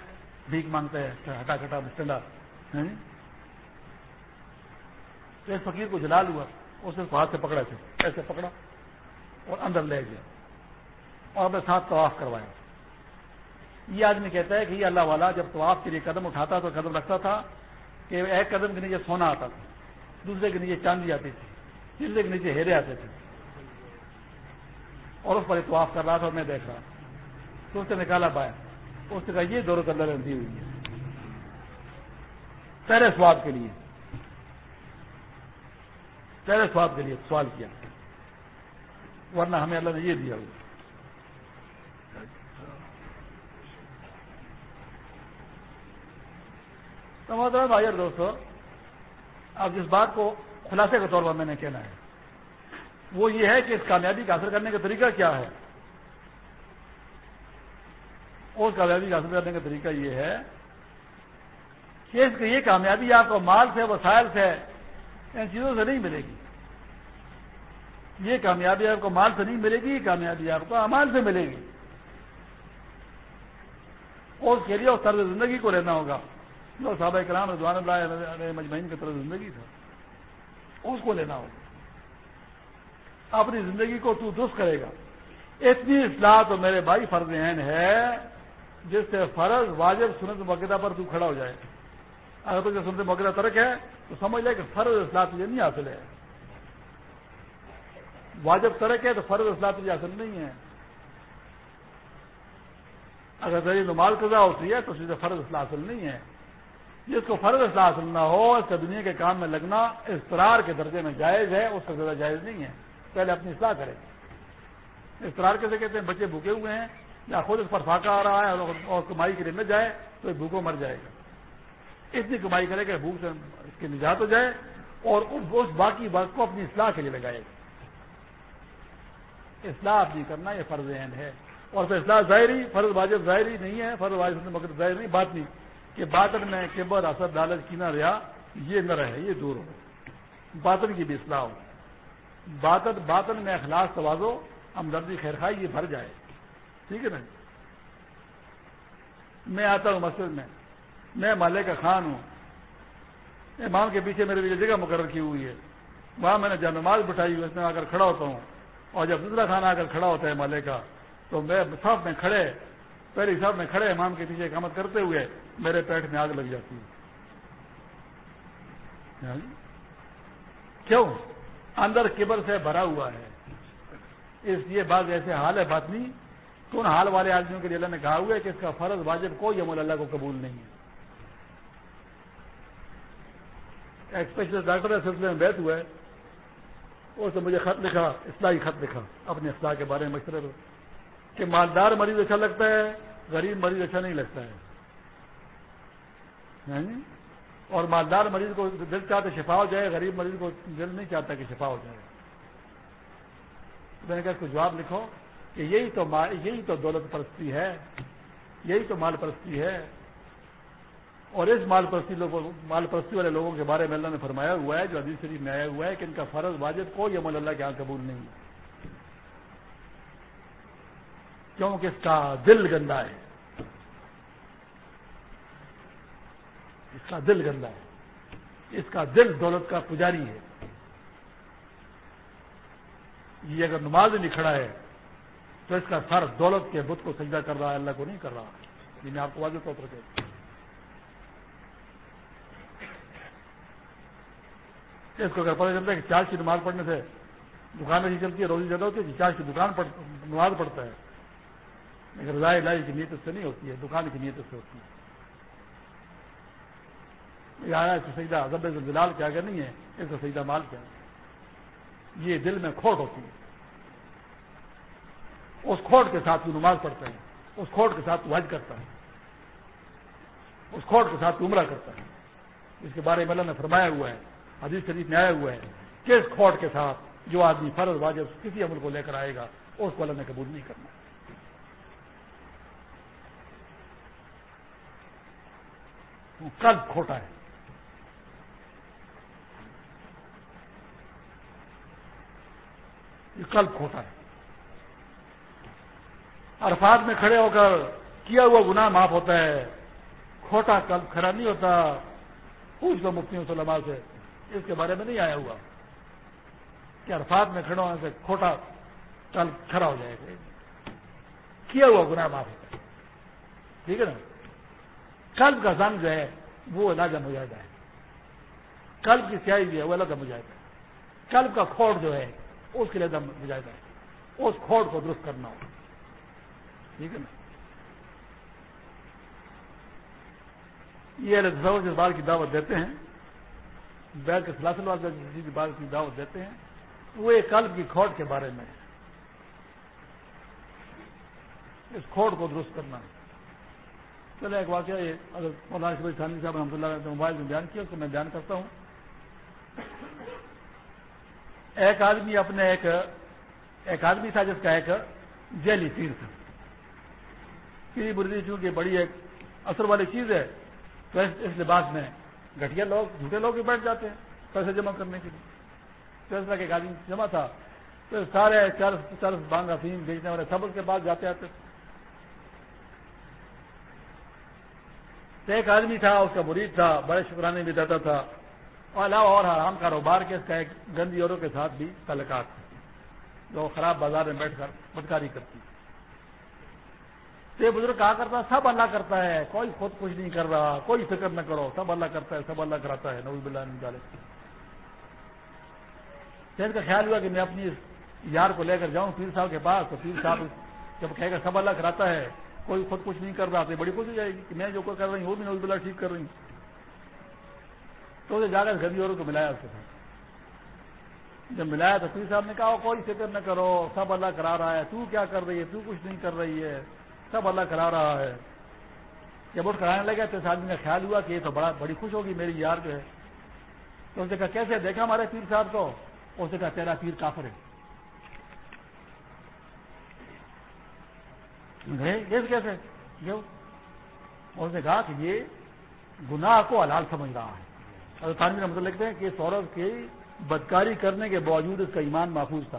بھیک مانگتا ہے ہٹا کٹا مسٹنڈا اس فقیر کو جلال ہوا اس نے ہاتھ سے پکڑا تھے ایسے پکڑا اور اندر لے گیا۔ اور اپنے ساتھ طواف کروایا یہ آدمی کہتا ہے کہ یہ اللہ والا جب طواف کے لیے قدم اٹھاتا تو قدم رکھتا تھا کہ ایک قدم کے نیچے سونا آتا تھا، دوسرے کے نیچے چاندی آتی تھی، تیسرے کے نیچے ہیرے آتے تھے۔ اور اس پر طواف کر رہا تھا اور میں دیکھ رہا۔ تو اس نے نکالا پایا اس نے کہا، یہ دورت اللہ نے دی ہوئی ہے۔ پہلے سواد کے لیے۔ پہلے سواد کے لیے سوال کیا۔ ورنہ ہمیں اللہ نے یہ دیا ہوا۔ تو محترم بھائی اور دوستو، اب جس بات کو خلاصے کے طور پر میں نے کہنا ہے، وہ یہ ہے کہ اس کامیابی کا حاصل کرنے کا طریقہ کیا ہے؟ اور کامیابی کا حاصل کرنے کا طریقہ یہ ہے کہ اس کی یہ کامیابی آپ کو مال سے، وسائل سے، ان چیزوں سے نہیں ملے گی۔ یہ کامیابی آپ کو مال سے نہیں ملے گی، یہ کامیابی آپ کو امال سے ملے گی۔ اس کے لیے اس طرز زندگی کو لینا ہوگا۔ جو صحابہ کرام رضوان اللہ مجمعین کی طرز زندگی تھا، اس کو لینا ہوگا۔ اپنی زندگی کو تو درست کرے گا۔ اتنی اصلاح تو میرے بھائی فرض عین ہے، جس سے فرض واجب سنت وغیرہ پر تو کھڑا ہو جائے۔ اگر تو سنت وغیرہ ترک ہے، تو سمجھ لے کہ فرض اصلاح تجھے نہیں حاصل ہے۔ واجب ترک ہے تو فرض اصلاح تجھے حاصل نہیں ہے۔ اگر تیری نمال قضا ہوتی ہے تو سیدھے فرض اصلاح حاصل نہیں ہے۔ جس کو فرض اصلاح حاصل نہ ہو، اس کا دنیا کے کام میں لگنا استرار کے درجے میں جائز ہے، اس کا زیادہ جائز نہیں ہے۔ پہلے اپنی اصلاح کرے استرار کیسے کہتے ہیں؟ بچے بھوکے ہوئے ہیں، یا خود اس پر فاقہ آ رہا ہے اور کمائی کے لیے نہ جائے تو یہ بھوکوں مر جائے گا۔ اتنی کمائی کرے کہ بھوک سے اس کی نجات ہو جائے اور اس باقی بات کو اپنی اصلاح کے لیے لگائے۔ گا اصلاح اپنی کرنا یہ فرض عین ہے۔ اور پھر اصلاح ظاہری، فرض واجب ظاہری نہیں ہے، فرض واجب مگر ظاہر نہیں، بات نہیں، کہ باطن میں کیبر اثر دالت کی نہ رہا یہ نہ رہے، یہ دور ہو۔ باطن کی بھی اصلاح ہو۔ باطن باطن میں اخلاص توازو، ہمدردی خیر خائی یہ بھر جائے۔ ٹھیک ہے نا؟ میں آتا ہوں مسجد میں۔ میں مالے کا خان ہوں۔ امام کے پیچھے میرے لیے جگہ مقرر کی ہوئی ہے۔ وہاں میں نے جب نماز ہوئی اس میں آ کر کھڑا ہوتا ہوں۔ اور جب دوسرا خانہ آ کر کھڑا ہوتا ہے مالے کا تو میں سب میں کھڑے پہلے سب میں کھڑے، امام کے پیچھے کامت کرتے ہوئے میرے پیٹ میں آگ لگ جاتی ہے۔ یعنی کیوں؟ اندر کبر سے بھرا ہوا ہے۔ اس لیے بات ایسے حال ہے، بات نہیں۔ تو ان حال والے آدمیوں کے لیے اللہ نے کہا ہوا ہے کہ اس کا فرض واجب کوئی عمل اللہ کو قبول نہیں ہے۔ ایک اسپیشلسٹ ڈاکٹر سلسلے میں بیٹھ ہوا ہے۔ اس نے مجھے خط لکھا، اصلاحی خط لکھا، اپنے اصلاح کے بارے میں مشورے کہ مالدار مریض اچھا لگتا ہے، غریب مریض اچھا نہیں لگتا ہے۔ اور مالدار مریض کو دل چاہتے شفا ہو جائے، غریب مریض کو دل نہیں چاہتا کہ شفا ہو جائے۔ میں نے کہا اس کو جواب لکھو کہ یہی تو یہی تو دولت پرستی ہے، یہی تو مال پرستی ہے۔ اور اس مال پرستی لوگوں، مال پرستی والے لوگوں کے بارے میں اللہ نے فرمایا ہوا ہے، جو عزیز شریف میں آیا ہوا ہے کہ ان کا فرض واجب، کوئی عمل اللہ کے یہاں قبول نہیں۔ ہے کیونکہ اس کا دل گندا ہے۔ اس کا دل گندا ہے۔ اس کا دل دولت کا پجاری ہے۔ یہ اگر نماز نہیں کھڑا ہے، تو اس کا سر دولت کے بت کو سجدہ کر رہا ہے، اللہ کو نہیں کر رہا۔ یہ میں آپ کو واضح طور پر کہتا اس کو اگر پتہ چلتا ہے کہ چارج کی نماز پڑھنے سے دکان نہیں چلتی ہے، روزی زیادہ ہوتی ہے چارج کی دکان نماز پڑھتا ہے۔ لیکن رضاء لائی کی نیت سے نہیں ہوتی ہے، دکان کی نیت سے ہوتی ہے۔ آیا سیدھا ضب زلال کیا کہ نہیں ہے، اس کا سیدھا مال کیا یہ دل میں کھوٹ ہوتی ہے۔ اس کھوٹ کے ساتھ وہ نماز پڑھتا ہے، اس کھوٹ کے ساتھ وہ حج کرتا ہے، اس کھوٹ کے ساتھ عمرہ کرتا ہے۔ اس کے بارے میں اللہ نے فرمایا ہوا ہے، حدیث شریف میں آیا ہوا ہے کہ اس کھوٹ کے ساتھ جو آدمی فرض واجب کسی عمل کو لے کر آئے گا، اس کو اللہ نے قبول نہیں کرنا۔ کل کھوٹا ہے۔ یہ کل کھوٹا ہے۔ عرفات میں کھڑے ہو کر کیا ہوا گناہ معاف ہوتا ہے۔ کھوٹا کل کھڑا نہیں ہوتا۔ پوچھ لو مفتیوں سے سے، اس کے بارے میں نہیں آیا ہوا۔ کہ عرفات میں کھڑے ہونے سے کھوٹا کل کھڑا ہو جائے۔ گا کیا ہوا گناہ معاف ہوتا ہے؟ ٹھیک ہے نا؟ کلب کا زنگ جو ہے، وہ الگ ہو جاتا ہے۔ کلب کی سیاہی جو ہے، وہ الگ ہو جاتا ہے۔ کلب کا کھوڑ جو ہے، اس کے لیے دم ہے۔ اس کھوڑ کو درست کرنا ہوگا ٹھیک ہے نا؟ یہ الگ جس بات کی دعوت دیتے ہیں۔ بیل کے سلاسل والے جس بات کی دعوت دیتے ہیں۔ وہ ایک قلب کی کھوٹ کے بارے میں اس کھوڑ کو درست کرنا ہے۔ چلے ایک واقعہ یہ، اگر مولانا شبیر صاحب رحمۃ اللہ نے موبائل میں بیان کیا اس کو میں بیان کرتا ہوں۔ ایک آدمی اپنے ایک ایک آدمی تھا جس کا ایک جیلی پیر تھا۔ پیری بردی چونکہ بڑی ایک اثر والی چیز ہے، تو اس لباس میں گٹیا لوگ، جھوٹے لوگ بھی بیٹھ جاتے ہیں پیسے جمع کرنے کے لیے۔ فیصلہ کے ایک آدمی جمع تھا۔ تو سارے چرس چرس بانگ افیم بیچنے والے سب اس کے بعد جاتے آتے ایک آدمی تھا، اس کا مرید تھا، بڑے شکرانے بھی دیتا تھا۔ اور علاوہ اور حرام کاروبار کے اس کا ایک گندی اوروں کے ساتھ بھی تعلقات جو خراب بازار میں بیٹھ کر بدکاری کرتی تو بزرگ کہا کرتا سب اللہ کرتا ہے، کوئی خود کچھ نہیں کر رہا، کوئی فکر نہ کرو، سب اللہ کرتا ہے، سب اللہ کراتا ہے نوز بلّہ نظال شہر کا خیال ہوا کہ میں اپنی یار کو لے کر جاؤں پیر صاحب کے پاس، تو پیر صاحب جب کہے گا سب اللہ کراتا ہے کوئی خود کچھ نہیں کر رہا تو بڑی خوش ہو جائے گی کہ میں جو کر رہی ہوں، وہ بھی نوز بلّہ ٹھیک کر رہی ہوں تو اسے جا کر گھر اوروں کو ملایا اس کے ساتھ۔ جب ملایا تو پیر صاحب نے کہا کوئی فکر نہ کرو، سب اللہ کرا رہا ہے۔ تو کیا کر رہی ہے؟ تو کچھ نہیں کر رہی ہے۔ سب اللہ کرا رہا ہے۔ جب اٹھ کرانے لگا تو اس آدمی کا خیال ہوا کہ یہ تو بڑا، بڑی خوش ہوگی، میری یار جو ہے۔ تو اس نے کہا، کیسے؟ دیکھا ہمارے پیر صاحب کو؟ اس نے کہا، تیرا پیر کافر ہے۔ کیسے اس نے کہا کہ یہ گناہ کو حلال سمجھ رہا ہے۔ اور تعلیم کا مطلب لکھتے ہیں کہ سورب کی بدکاری کرنے کے باوجود اس کا ایمان محفوظ تھا۔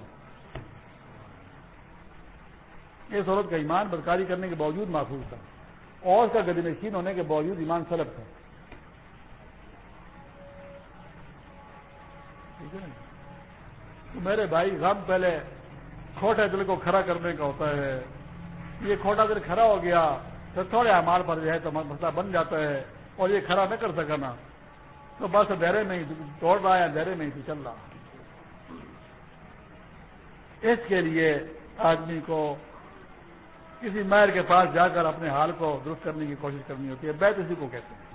اس عورت کا ایمان بدکاری کرنے کے باوجود محفوظ تھا۔ اور اس کا گدی نشین ہونے کے باوجود ایمان سلب تھا۔ تو میرے بھائی، غم پہلے کھوٹے دل کو کھڑا کرنے کا ہوتا ہے۔ یہ کھوٹا دل کھڑا ہو گیا تو تھوڑے امال پر جو ہے تو مسئلہ بن جاتا ہے اور یہ کھڑا نہ کر سکا نا۔ تو بس اندھیرے میں ہی دوڑ رہا ہے اندھیرے میں ہی تو چل رہا۔ اس کے لیے آدمی کو کسی مہر کے پاس جا کر اپنے حال کو درست کرنے کی کوشش کرنی ہوتی ہے۔ بیت اسی کو کہتے ہیں۔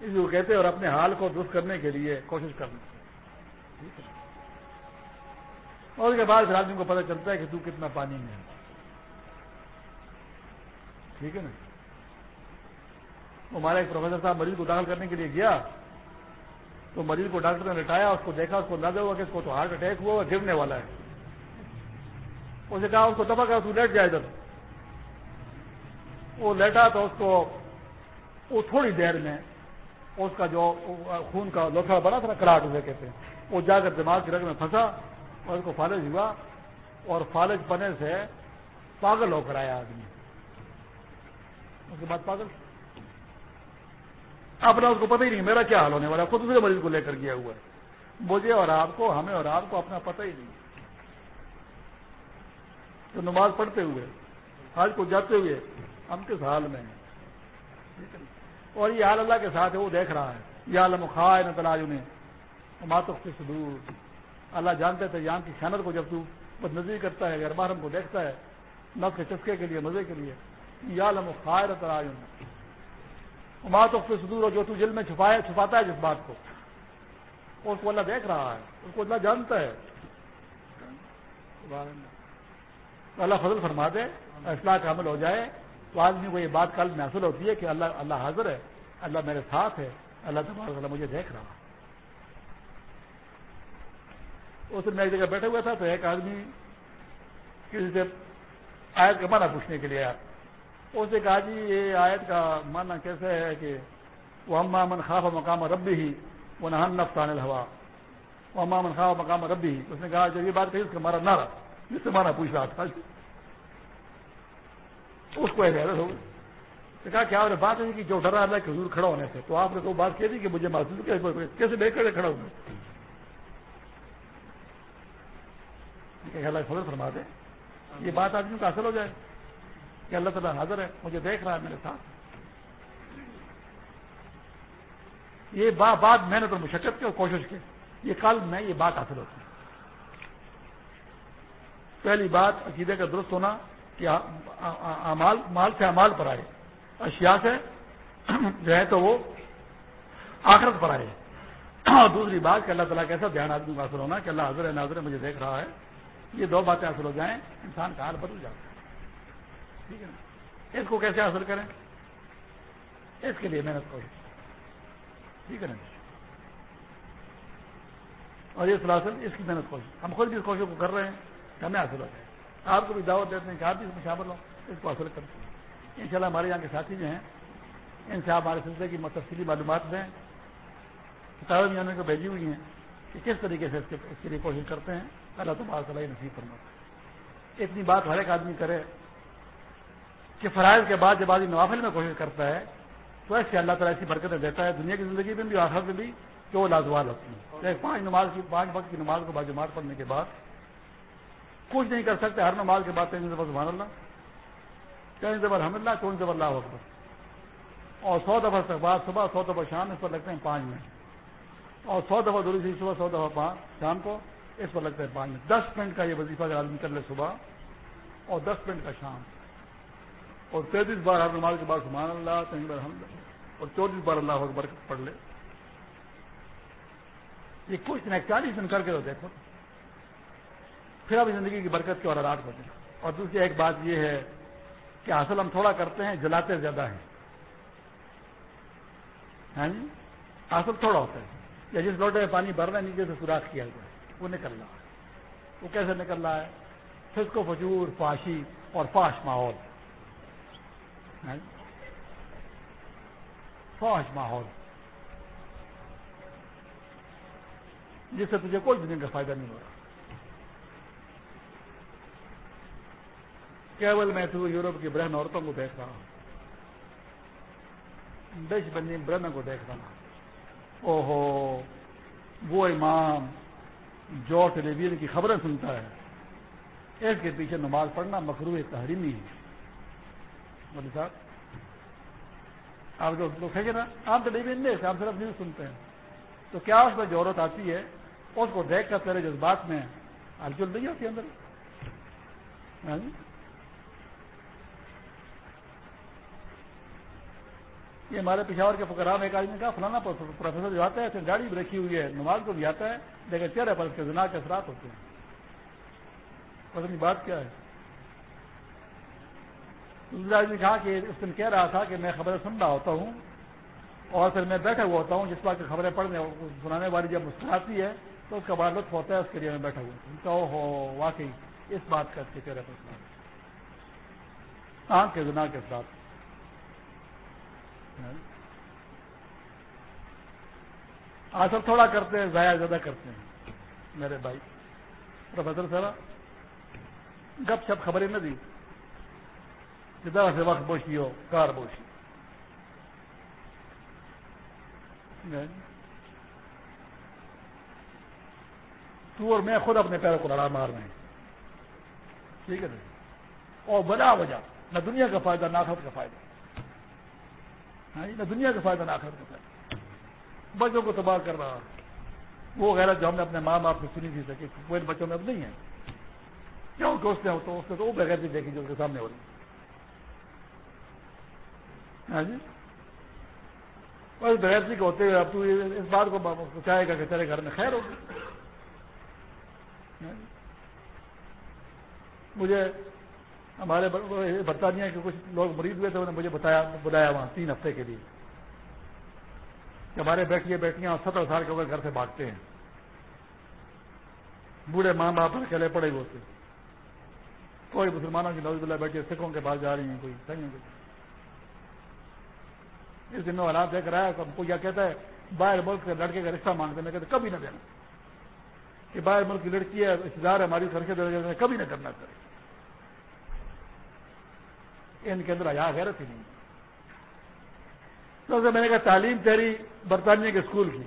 اسی کو کہتے ہیں اور اپنے حال کو درست کرنے کے لیے کوشش کرنی۔ اور اس کے بعد پھر آدمی کو پتہ چلتا ہے کہ تو کتنا پانی میں ٹھیک ہے نا؟ ہمارا ایک پروفیسر صاحب مریض کو داخل کرنے کے لیے گیا۔ تو مریض کو ڈاکٹر نے لٹایا، اس کو دیکھا، اس کو اندازہ ہوا کہ اس کو تو ہارٹ اٹیک ہوا گرنے والا ہے۔ اس نے کہا، اس کو دبا کر، تو لیٹ جائے ادھر۔ وہ لیٹا تو اس کو، وہ تھوڑی دیر میں اس کا جو خون کا لوتھڑا بنا تھا نا کراٹ اسے کہتے ہیں۔ وہ جا کر دماغ کی رگ میں پھنسا۔ اور اس کو فالج ہوا اور فالج پنے سے پاگل ہو کر آیا آدمی۔ اس کے بعد پاگل۔ اپنا اس کو پتہ ہی نہیں میرا کیا حال ہونے والا خود دوسرے مریض کو لے کر گیا ہوا ہے۔ مجھے اور آپ کو، ہمیں اور آپ کو اپنا پتہ ہی نہیں۔ تو نماز پڑھتے ہوئے آج کو جاتے ہوئے ہم کس حال میں ہیں؟ اور یہ حال اللہ کے ساتھ ہے، وہ دیکھ رہا ہے۔ یہ عالم خواہ نہ تلاج انہیں ماتف سے سدور اللہ جانتے تھے یہاں کی خیانت کو جب تو بد نظری کرتا ہے گربارم کو دیکھتا ہے نف کے چسکے کے لیے، مزے کے لیے۔ یہ عالم خواہ نہ تلاج انہیں ماں تو سے سدور ہو جو تو جل میں چھپایا چھپاتا ہے جس بات کو۔ اس کو اللہ دیکھ رہا ہے، اس کو اللہ جانتا ہے۔ اللہ فضل فرما دے، اصلاح کا عمل ہو جائے۔ تو آدمی کو یہ بات کل میں حاصل ہوتی ہے کہ اللہ اللہ حاضر ہے، اللہ میرے ساتھ ہے، اللہ تبارک اللہ مجھے دیکھ رہا ہے۔ اس دن میں ایک جگہ بیٹھا ہوا تھا تو ایک آدمی کسی سے آیت کا مانا پوچھنے کے لیے آیا۔ اس نے کہا جی یہ آیت کا مانا کیسے ہے کہ وہ ہم من خواہ مقام ربی ہی، وہ نہ نفسان الحوا وہ ہم من خواہ مقام ربی ہی۔ اس نے کہا جو یہ بات کہی، اس کا مارا نارا جس سے مانا پوچھ رہا تھا۔ اس کو حیرت ہو گئی۔ کہا کیا بات ہے کہ جو ڈرا اللہ کے حضور کھڑا ہونے سے، تو آپ نے تو بات کہہ دی کہ مجھے محسوس کیسے دیکھ کر کھڑا ہوں اللہ فضل فرما دے۔ یہ بات آدمی کا اصل ہو جائے۔ کہ اللہ تعالیٰ حاضر ہے، مجھے دیکھ رہا ہے، میرے ساتھ۔ یہ بات محنت اور مشقت کی اور کوشش کی۔ یہ کل میں یہ بات حاصل ہوتی۔ ہے پہلی بات، عقیدے کا درست ہونا کہ مال سے امال پر آئے۔ اشیاء سے (clears throat) جو ہے تو وہ آخرت پر آئے۔ اور دوسری بات کہ اللہ تعالیٰ کیسا دھیان آدمی کا حاصل ہونا کہ اللہ حاضر ہے، ناظر ہے، مجھے دیکھ رہا ہے۔ یہ دو باتیں حاصل ہو جائیں، انسان کا حال بدل جاتا ہے۔ ٹھیک ہے نا؟ اس کو کیسے حاصل کریں؟ اس کے لیے محنت کرو ٹھیک ہے نا؟ اور یہ سلاسل، اس کی محنت کوشش۔ ہم خود بھی اس کوشش کو کر رہے ہیں کہ ہمیں حاصل ہو جائے۔ آپ کو بھی دعوت دیتے ہیں کہ آپ بھی اس میں شامل ہوں، اس کو حاصل کرتے ہیں۔ ان شاء اللہ ہمارے یہاں کے ساتھی جو ہیں، ان سے آپ ہمارے سلسلے کی تفصیلی معلومات دیں۔ کتابیں بھی انہوں کو بھیجی ہوئی ہیں کہ کس طریقے سے اس کے لیے کوشش کرتے ہیں۔ اللہ تبار صلاح نصیب کرنا اتنی بات ہر ایک آدمی کرے کہ فرائض کے بعد جب آدمی نوافل میں کوشش کرتا ہے، تو ایسے اللہ تعالیٰ ایسی برکتیں دیتا ہے دنیا کی زندگی میں بھی آخر میں بھی کہ وہ لازوال ہوتی ہیں۔ ایک پانچ نماز کی پانچ وقت کی نماز کو باجماعت پڑھنے کے بعد کچھ نہیں کر سکتے، ہر نماز کے بعد تین زبر سبحان اللہ تین زبر حمد اللہ چون زبر اللہ اکبر۔ اور سو دفعہ بعد صبح سو دفعہ شام، اس پر لگتے ہیں پانچ منٹ۔ اور سو دفعہ دوری سی صبح سو دفعہ پانچ شام کو اس پر لگتے ہیں پانچ منٹ۔ دس منٹ کا یہ وظیفہ اگر آدمی کر لے صبح، اور دس منٹ کا شام۔ اور تینتیس بار ہر نماز کے بعد سبحان اللہ، تین بار حمد اور چوبیس بار اللہ اکبر پڑھ لے۔ یہ کچھ دن چالیس دن کر کے تو دیکھو۔ پھر اب زندگی کی برکت کے اور رات ہوتے ہیں۔ اور دوسری ایک بات یہ ہے کہ حاصل ہم تھوڑا کرتے ہیں، جلاتے زیادہ ہیں۔ ہاں جی؟ حاصل تھوڑا ہوتا ہے۔ یا جس لوٹے میں پانی بھرنا نیچے سے سوراخ کیا گیا وہ نکل رہا ہے۔ وہ کیسے نکل رہا ہے؟ پھر کو فجور فاشی اور فاش ماحول۔ ہاں؟ فاش ماحول۔ جس سے تجھے کوئی دنیا کا فائدہ نہیں ہو رہا۔ کیول میں تو یورپ کی برہن عورتوں کو دیکھ رہا ہوں۔ ڈش بنی برہن کو دیکھ رہا ہوں۔ او ہو وہ امام جو ٹیلی ویژن کی خبریں سنتا ہے اس کے پیچھے نماز پڑھنا مکرو تحریمی ہے۔ بولے صاحب، آپ جو لوگ ہے نا آپ ٹیلی ویژن نہیں آپ صرف نیوز سنتے ہیں۔ تو کیا اس میں جو عورت آتی ہے؟ اس کو دیکھ کر تیرے جذبات میں ہلچل نہیں ہوتی اندر ہاں جی؟ یہ ہمارے پشاور کے فکرام ایک آدمی کا فلانا پروفیسر جو آتا ہے گاڑی بھی رکھی ہوئی ہے، نماز کو بھی آتا ہے، لیکن چہرے پر اس کے زنا کے اثرات ہوتے ہیں۔ پتہ بات کیا ہے۔ دوسرا آدمی کہا کہ اس دن کہہ رہا تھا کہ میں خبریں سن رہا ہوتا ہوں، اور پھر میں بیٹھا ہوا ہوتا ہوں، جس بات کی خبریں پڑھنے سنانے والی جب مسکراتی ہے، تو اس کا بڑا لطف ہوتا ہے، اس کے لیے میں بیٹھا ہوں۔ کہ ہو واقعی، اس بات کا کے چہرے پر آنکھ کے گنا کے ساتھ ہاں۔ آسر تھوڑا کرتے ہیں، ضائع زیادہ کرتے ہیں۔ میرے بھائی، پروفیسر سر گپ شپ خبریں نہ دی۔ جدھر سے وقت بوشی ہو، کار بوشی۔ تو اور میں خود اپنے پیروں کو لڑا مار رہے ہیں۔ ٹھیک ہے اور بلا وجہ، نہ دنیا کا فائدہ، نہ آخرت کا فائدہ۔ ہاں جی، نہ دنیا کا فائدہ، نہ آخرت کا فائدہ۔ بچوں کو تباہ کر رہا۔ وہ غیرت جو ہم نے اپنے ماں باپ سے سنی تھی سکے وہ بچوں میں اب نہیں ہے۔ کیوں؟ کہ اس نے، تو اس نے تو وہ بغیر بھی دیکھی جو اس کے سامنے ہو رہی۔ ہاں جی۔ اور بغیر کے ہوتے ہوئے اب تو اس بات کو چاہے گا کہ تیرے گھر میں خیر ہوگی۔ ہاں جی۔ مجھے ہمارے برطانیہ کے کچھ لوگ مریض ہوئے تھے، انہوں نے مجھے بتایا بلایا وہاں تین ہفتے کے لیے کہ ہمارے بیٹیاں بیٹیاں سترہ سال کے اوپر گھر سے بھاگتے ہیں۔ بوڑھے ماں باپ اکیلے پڑے ہوئے تھے۔ کوئی مسلمانوں کی نوز اللہ بیٹھی سکھوں کے پاس جا رہی ہیں، کوئی صحیح اس دن میں حالات دیکھ رہا ہے تو ہم کو کیا کہتا ہے، باہر ملک کے لڑکے کا رشتہ مانگتے میں کہتے کبھی نہ دینا۔ کہ باہر ملک کی لڑکی ہے رشتے دار ہماری سڑکیں کبھی نہ کرنا چاہیے ان کے اندر آیا غیرت ہی نہیں تو میں نے کہا، تعلیم تیری برطانیہ کے اسکول کی۔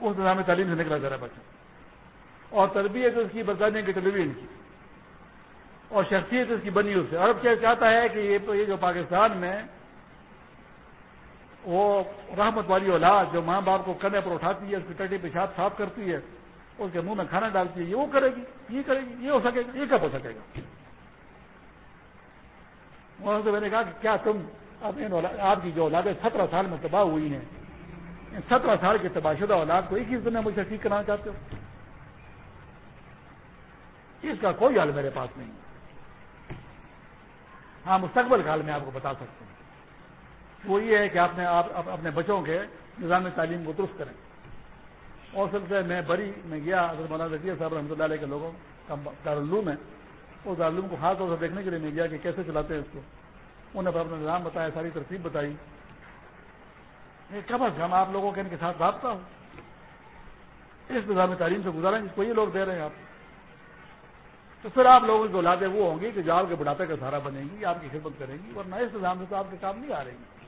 اس نظام تعلیم سے نکلا ذرا بچہ۔ اور تربیت اس کی برطانیہ کی ٹیلی ویژن کی۔ اور شخصیت اس کی بنی اس سے۔ اور اب کیا چاہتا ہے کہ یہ جو پاکستان میں وہ رحمت والی اولاد جو ماں باپ کو کنے پر اٹھاتی ہے، اس کی ٹٹی پیشاب صاف کرتی ہے، اس کے منہ میں کھانا ڈالتی ہے، یہ وہ کرے گی، یہ کرے گی، یہ ہو سکے گا، یہ کب ہو سکے گا؟ سے میں نے کہا کہ کیا تم اپنے آپ کی جو اولادیں سترہ سال میں تباہ ہوئی ہیں، ان سترہ سال کے تباہ شدہ اولاد کو ایک ہی دن مجھ سے ٹھیک کرانا چاہتے ہو؟ اس کا کوئی حل میرے پاس نہیں۔ ہاں مستقبل کا حل میں آپ کو بتا سکتا ہوں۔ وہ یہ ہے کہ آپ نے آپ اپنے بچوں کے نظام تعلیم کو درست کریں۔ اور سب سے میں بری میں گیا حضرت مولانا رضی صاحب رحمۃ اللہ علیہ کے لوگوں کا دارالعلوم ہے اس دارالعلوم کو خاص طور سے دیکھنے کے لیے میں گیا کہ کیسے چلاتے ہیں اس کو۔ انہوں نے اپنا نظام بتایا، ساری ترتیب بتائی۔ کم از کم آپ لوگوں کے ان کے ساتھ رابطہ ہو۔ اس نظام تعلیم سے گزاریں جس کو یہ لوگ دے رہے ہیں آپ۔ تو پھر آپ لوگوں کی اولادیں وہ ہوں گی کہ جو آپ کے بڑھاپے کا سہارا بنے گی، آپ کی خدمت کریں گی اور نئے نظام سے تو آپ کے کام نہیں آ رہے گی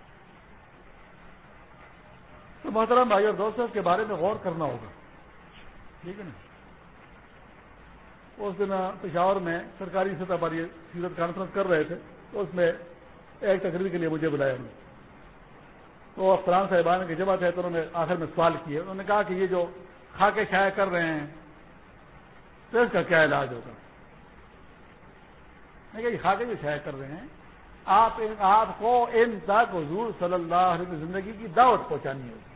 تو محترم بھائی اور دوستوں کے بارے میں غور کرنا ہوگا۔ ٹھیک ہے نا؟ اس دن پشاور میں سرکاری سطح پر یہ سیرت کانفرنس کر رہے تھے، تو اس میں ایک تقریر کے لیے مجھے بلایا انہوں نے۔ تو افسران صاحبان کی جمع ہے تو انہوں نے آخر میں سوال کیے۔ انہوں نے کہا کہ یہ جو خاکے شائع کر رہے ہیں، تو اس کا کیا علاج ہوگا؟ یہ خاکے جو شائع کر رہے ہیں، آپ آپ کو ان تک حضور صلی اللہ علیہ زندگی کی دعوت پہنچانی ہوگی۔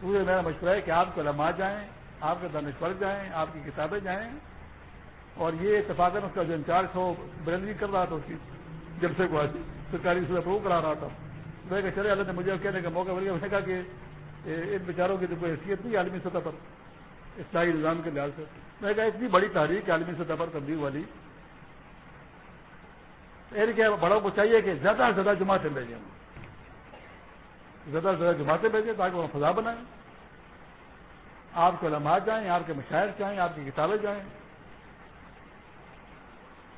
پورے میرا مشورہ ہے کہ آپ کو لمحہ جائیں آپ کے دانش پڑ جائیں، آپ کی کتابیں جائیں۔ اور یہ اتفاق اس کا جو انچارج ہو بریلوی کر رہا تھا اس کی جب سے کو سرکاری سے اپروو کرا رہا تھا۔ میں کہ چلے، اللہ نے مجھے کہنے کا موقع مل گیا۔ میں نے کہا کہ ان بیچاروں کی تو کوئی حیثیت نہیں عالمی سطح پر اسلائی نظام کے لحاظ سے۔ میں کہا، اتنی بڑی تحریک عالمی سطح پر تبدیل والی۔ کہ بڑوں کو چاہیے کہ زیادہ سے زیادہ جماعتیں بھیجیں۔ زیادہ سے زیادہ جماعتیں بھیجیں تاکہ وہ فضا بنائیں۔ آپ کے علماء جائیں، آپ کے مشاعر جائیں، آپ کی کتابیں جائیں۔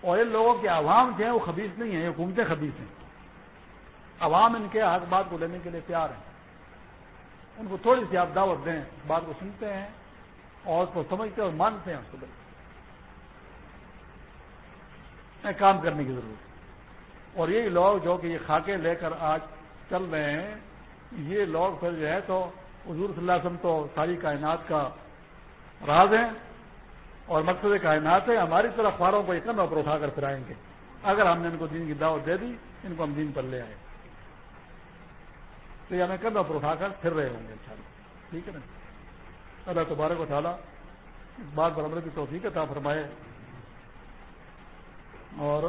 اور ان لوگوں کے عوام جو ہیں وہ خبیص نہیں ہیں، یہ حکومتیں خبیص ہیں۔ عوام ان کے حق بات کو لینے کے لیے تیار ہیں۔ ان کو تھوڑی سی آپ دعوت دیں، بات کو سنتے ہیں اور اس کو سمجھتے ہیں اور مانتے ہیں اس کو کام کرنے کی ضرورت ہے۔ اور یہی لوگ جو کہ یہ خاکے لے کر آج چل رہے ہیں، یہ لوگ پھر جو ہے تو حضور صلی اللہ علیہ وسلم تو ساری کائنات کا راز ہے اور مقصد کائنات ہے ہماری طرح اخباروں کو یہ کم پر اٹھا کر پھرائیں گے۔ اگر ہم نے ان کو دین کی دعوت دے دی، ان کو ہم دین پر لے آئے۔ تو یہ ہمیں کندھوں پر اٹھا کر پھر رہے ہوں گے ان ٹھیک ہے نا؟ اللہ تبارک و تعالیٰ اس بات پر عمل کی توفیق عطا فرمائے۔ اور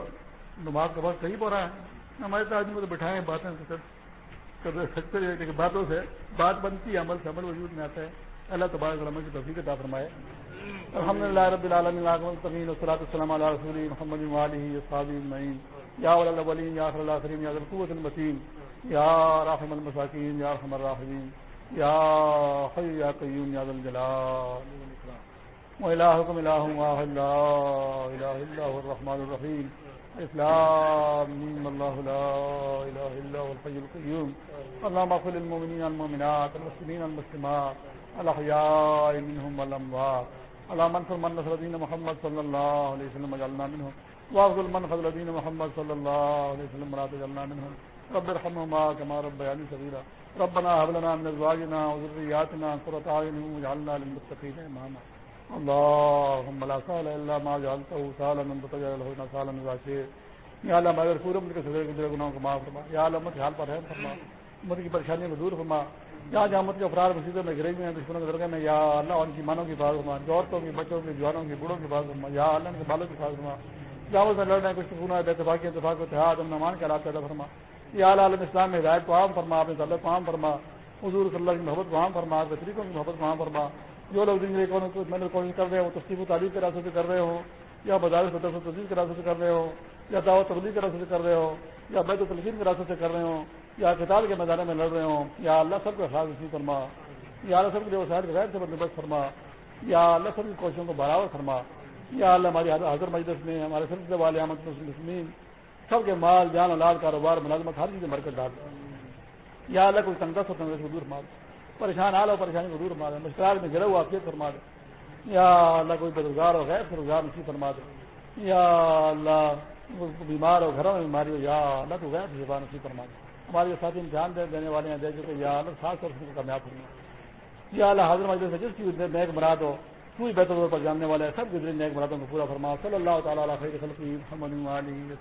نماز کا بہت قریب ہو رہا ہے۔ ہمارے ساتھ آدمی کو تو بٹھائے باتیں کر سکتے لیکن باتوں سے بات بنتی ہے، عمل سے عمل وجود میں آتا ہے۔ اللہ تبارک عمل کی توفیق عطا فرمائے۔ الحمد للہ رب العالمین العالمین وصلاۃ السلام علیہ رسول محمد علیہ صابی المعین یا ولین یا اللہ کریم یا قوت المسین یا رحم المساکین، یا رحم الراحمین۔ یا حی یا قیوم، یا ذل جلال والہکم الہ واحد، لا الہ الا هو الرحمن الرحیم اسلام اللہ لا الہ الا هو الحی القیوم اللهم اغفر للمؤمنین والمؤمنات المسلمین والمسلمات الاحیاء منهم والاموات اللهم انصر من نصر دين محمد صلى الله عليه وسلم وجعلنا منهم. واغفر من خذل دين محمد صلى الله عليه وسلم ولا تجعلنا منهم. رب ارحمهما كما ربياني صغيرا. ربنا هب لنا من ازواجنا وذرياتنا قرة اعين واجعلنا للمتقين اماما اللهم لا سهل الا ما جعلته سهلا من تجعل له سهلا اذا شئت یا اللہ اگر پورے ملک کے صدر کے گناہوں کو معاف فرما. یا اللہ مت حال پر رحم فرما. مت کی پریشانیوں کو دور فرما. جہاں جہاں مت کے افراد مسیحوں میں گرے ہوئے ہیں، دشمنوں کے درگاہ میں، یا اللہ ان کی مانوں کی بات فرما. عورتوں کی، بچوں کی، جوانوں کی، بوڑھوں کی بات فرما. یا اللہ ان کے بالوں کی بات فرما. جاؤ سے لڑنا کچھ سکون ہے، بے اتفاقی، اتفاق و اتحاد، ہم نمان کے حالات پیدا فرما. یا اللہ عالم اسلام میں ہدایت کو عام فرما، اپنے طلب کو عام فرما. حضور صلی اللہ کی محبت کو عام فرما، اپنے طریقوں کی محبت کو عام فرما. جو لوگ زندگی کو کوشش کر رہے ہو تصدیق و تعلیم کے راستے سے کر رہے ہو یا بازار سے تجدید کے راستے سے کر رہے ہو یا دعوت تبدیل کے راستے سے کر رہے ہو یا بیت و تلقین کے راستے سے کر رہے ہوں، یا کتاب کے میدان میں لڑ رہے ہوں، یا اللہ سب کا خاص نصیب فرما، یا اللہ سب کے وسائل غیر سے بندوبست فرما، یا اللہ سب کی کوششوں کو برابر فرما، یا اللہ ہماری حضر مجلس میں، ہمارے سلسلے والے احمد مسلم سب کے مال، جان اولاد، کاروبار، ملازمت، ہر چیز مرکز ڈال۔ یا اللہ کوئی تنگس ہو تنگس کو دور مار۔ پریشان آل ہو پریشانی کو دور مار مشکلات میں گرے ہوا آپ فرما دے۔ یا اللہ کوئی بے روزگار ہو غیر سے روزگار نصیب فرما دے۔ یا اللہ بیمار ہو، گھروں میں بیماری ہو، یا اللہ کو غیر سے نصیب فرما دے۔ ہمارے ساتھی امتحان دینے والے ہیں، دے چکے یا اللہ خاص طور سے کامیاب فرما یا اللہ حاضر مجلس سے جس کی نیک مراد ہو کوئی بہتر طور پر جاننے والے سب گزرے نیک مرادوں کو پورا فرما۔ صلی اللہ تعالیٰ علیہ خیر خلقی محمد علی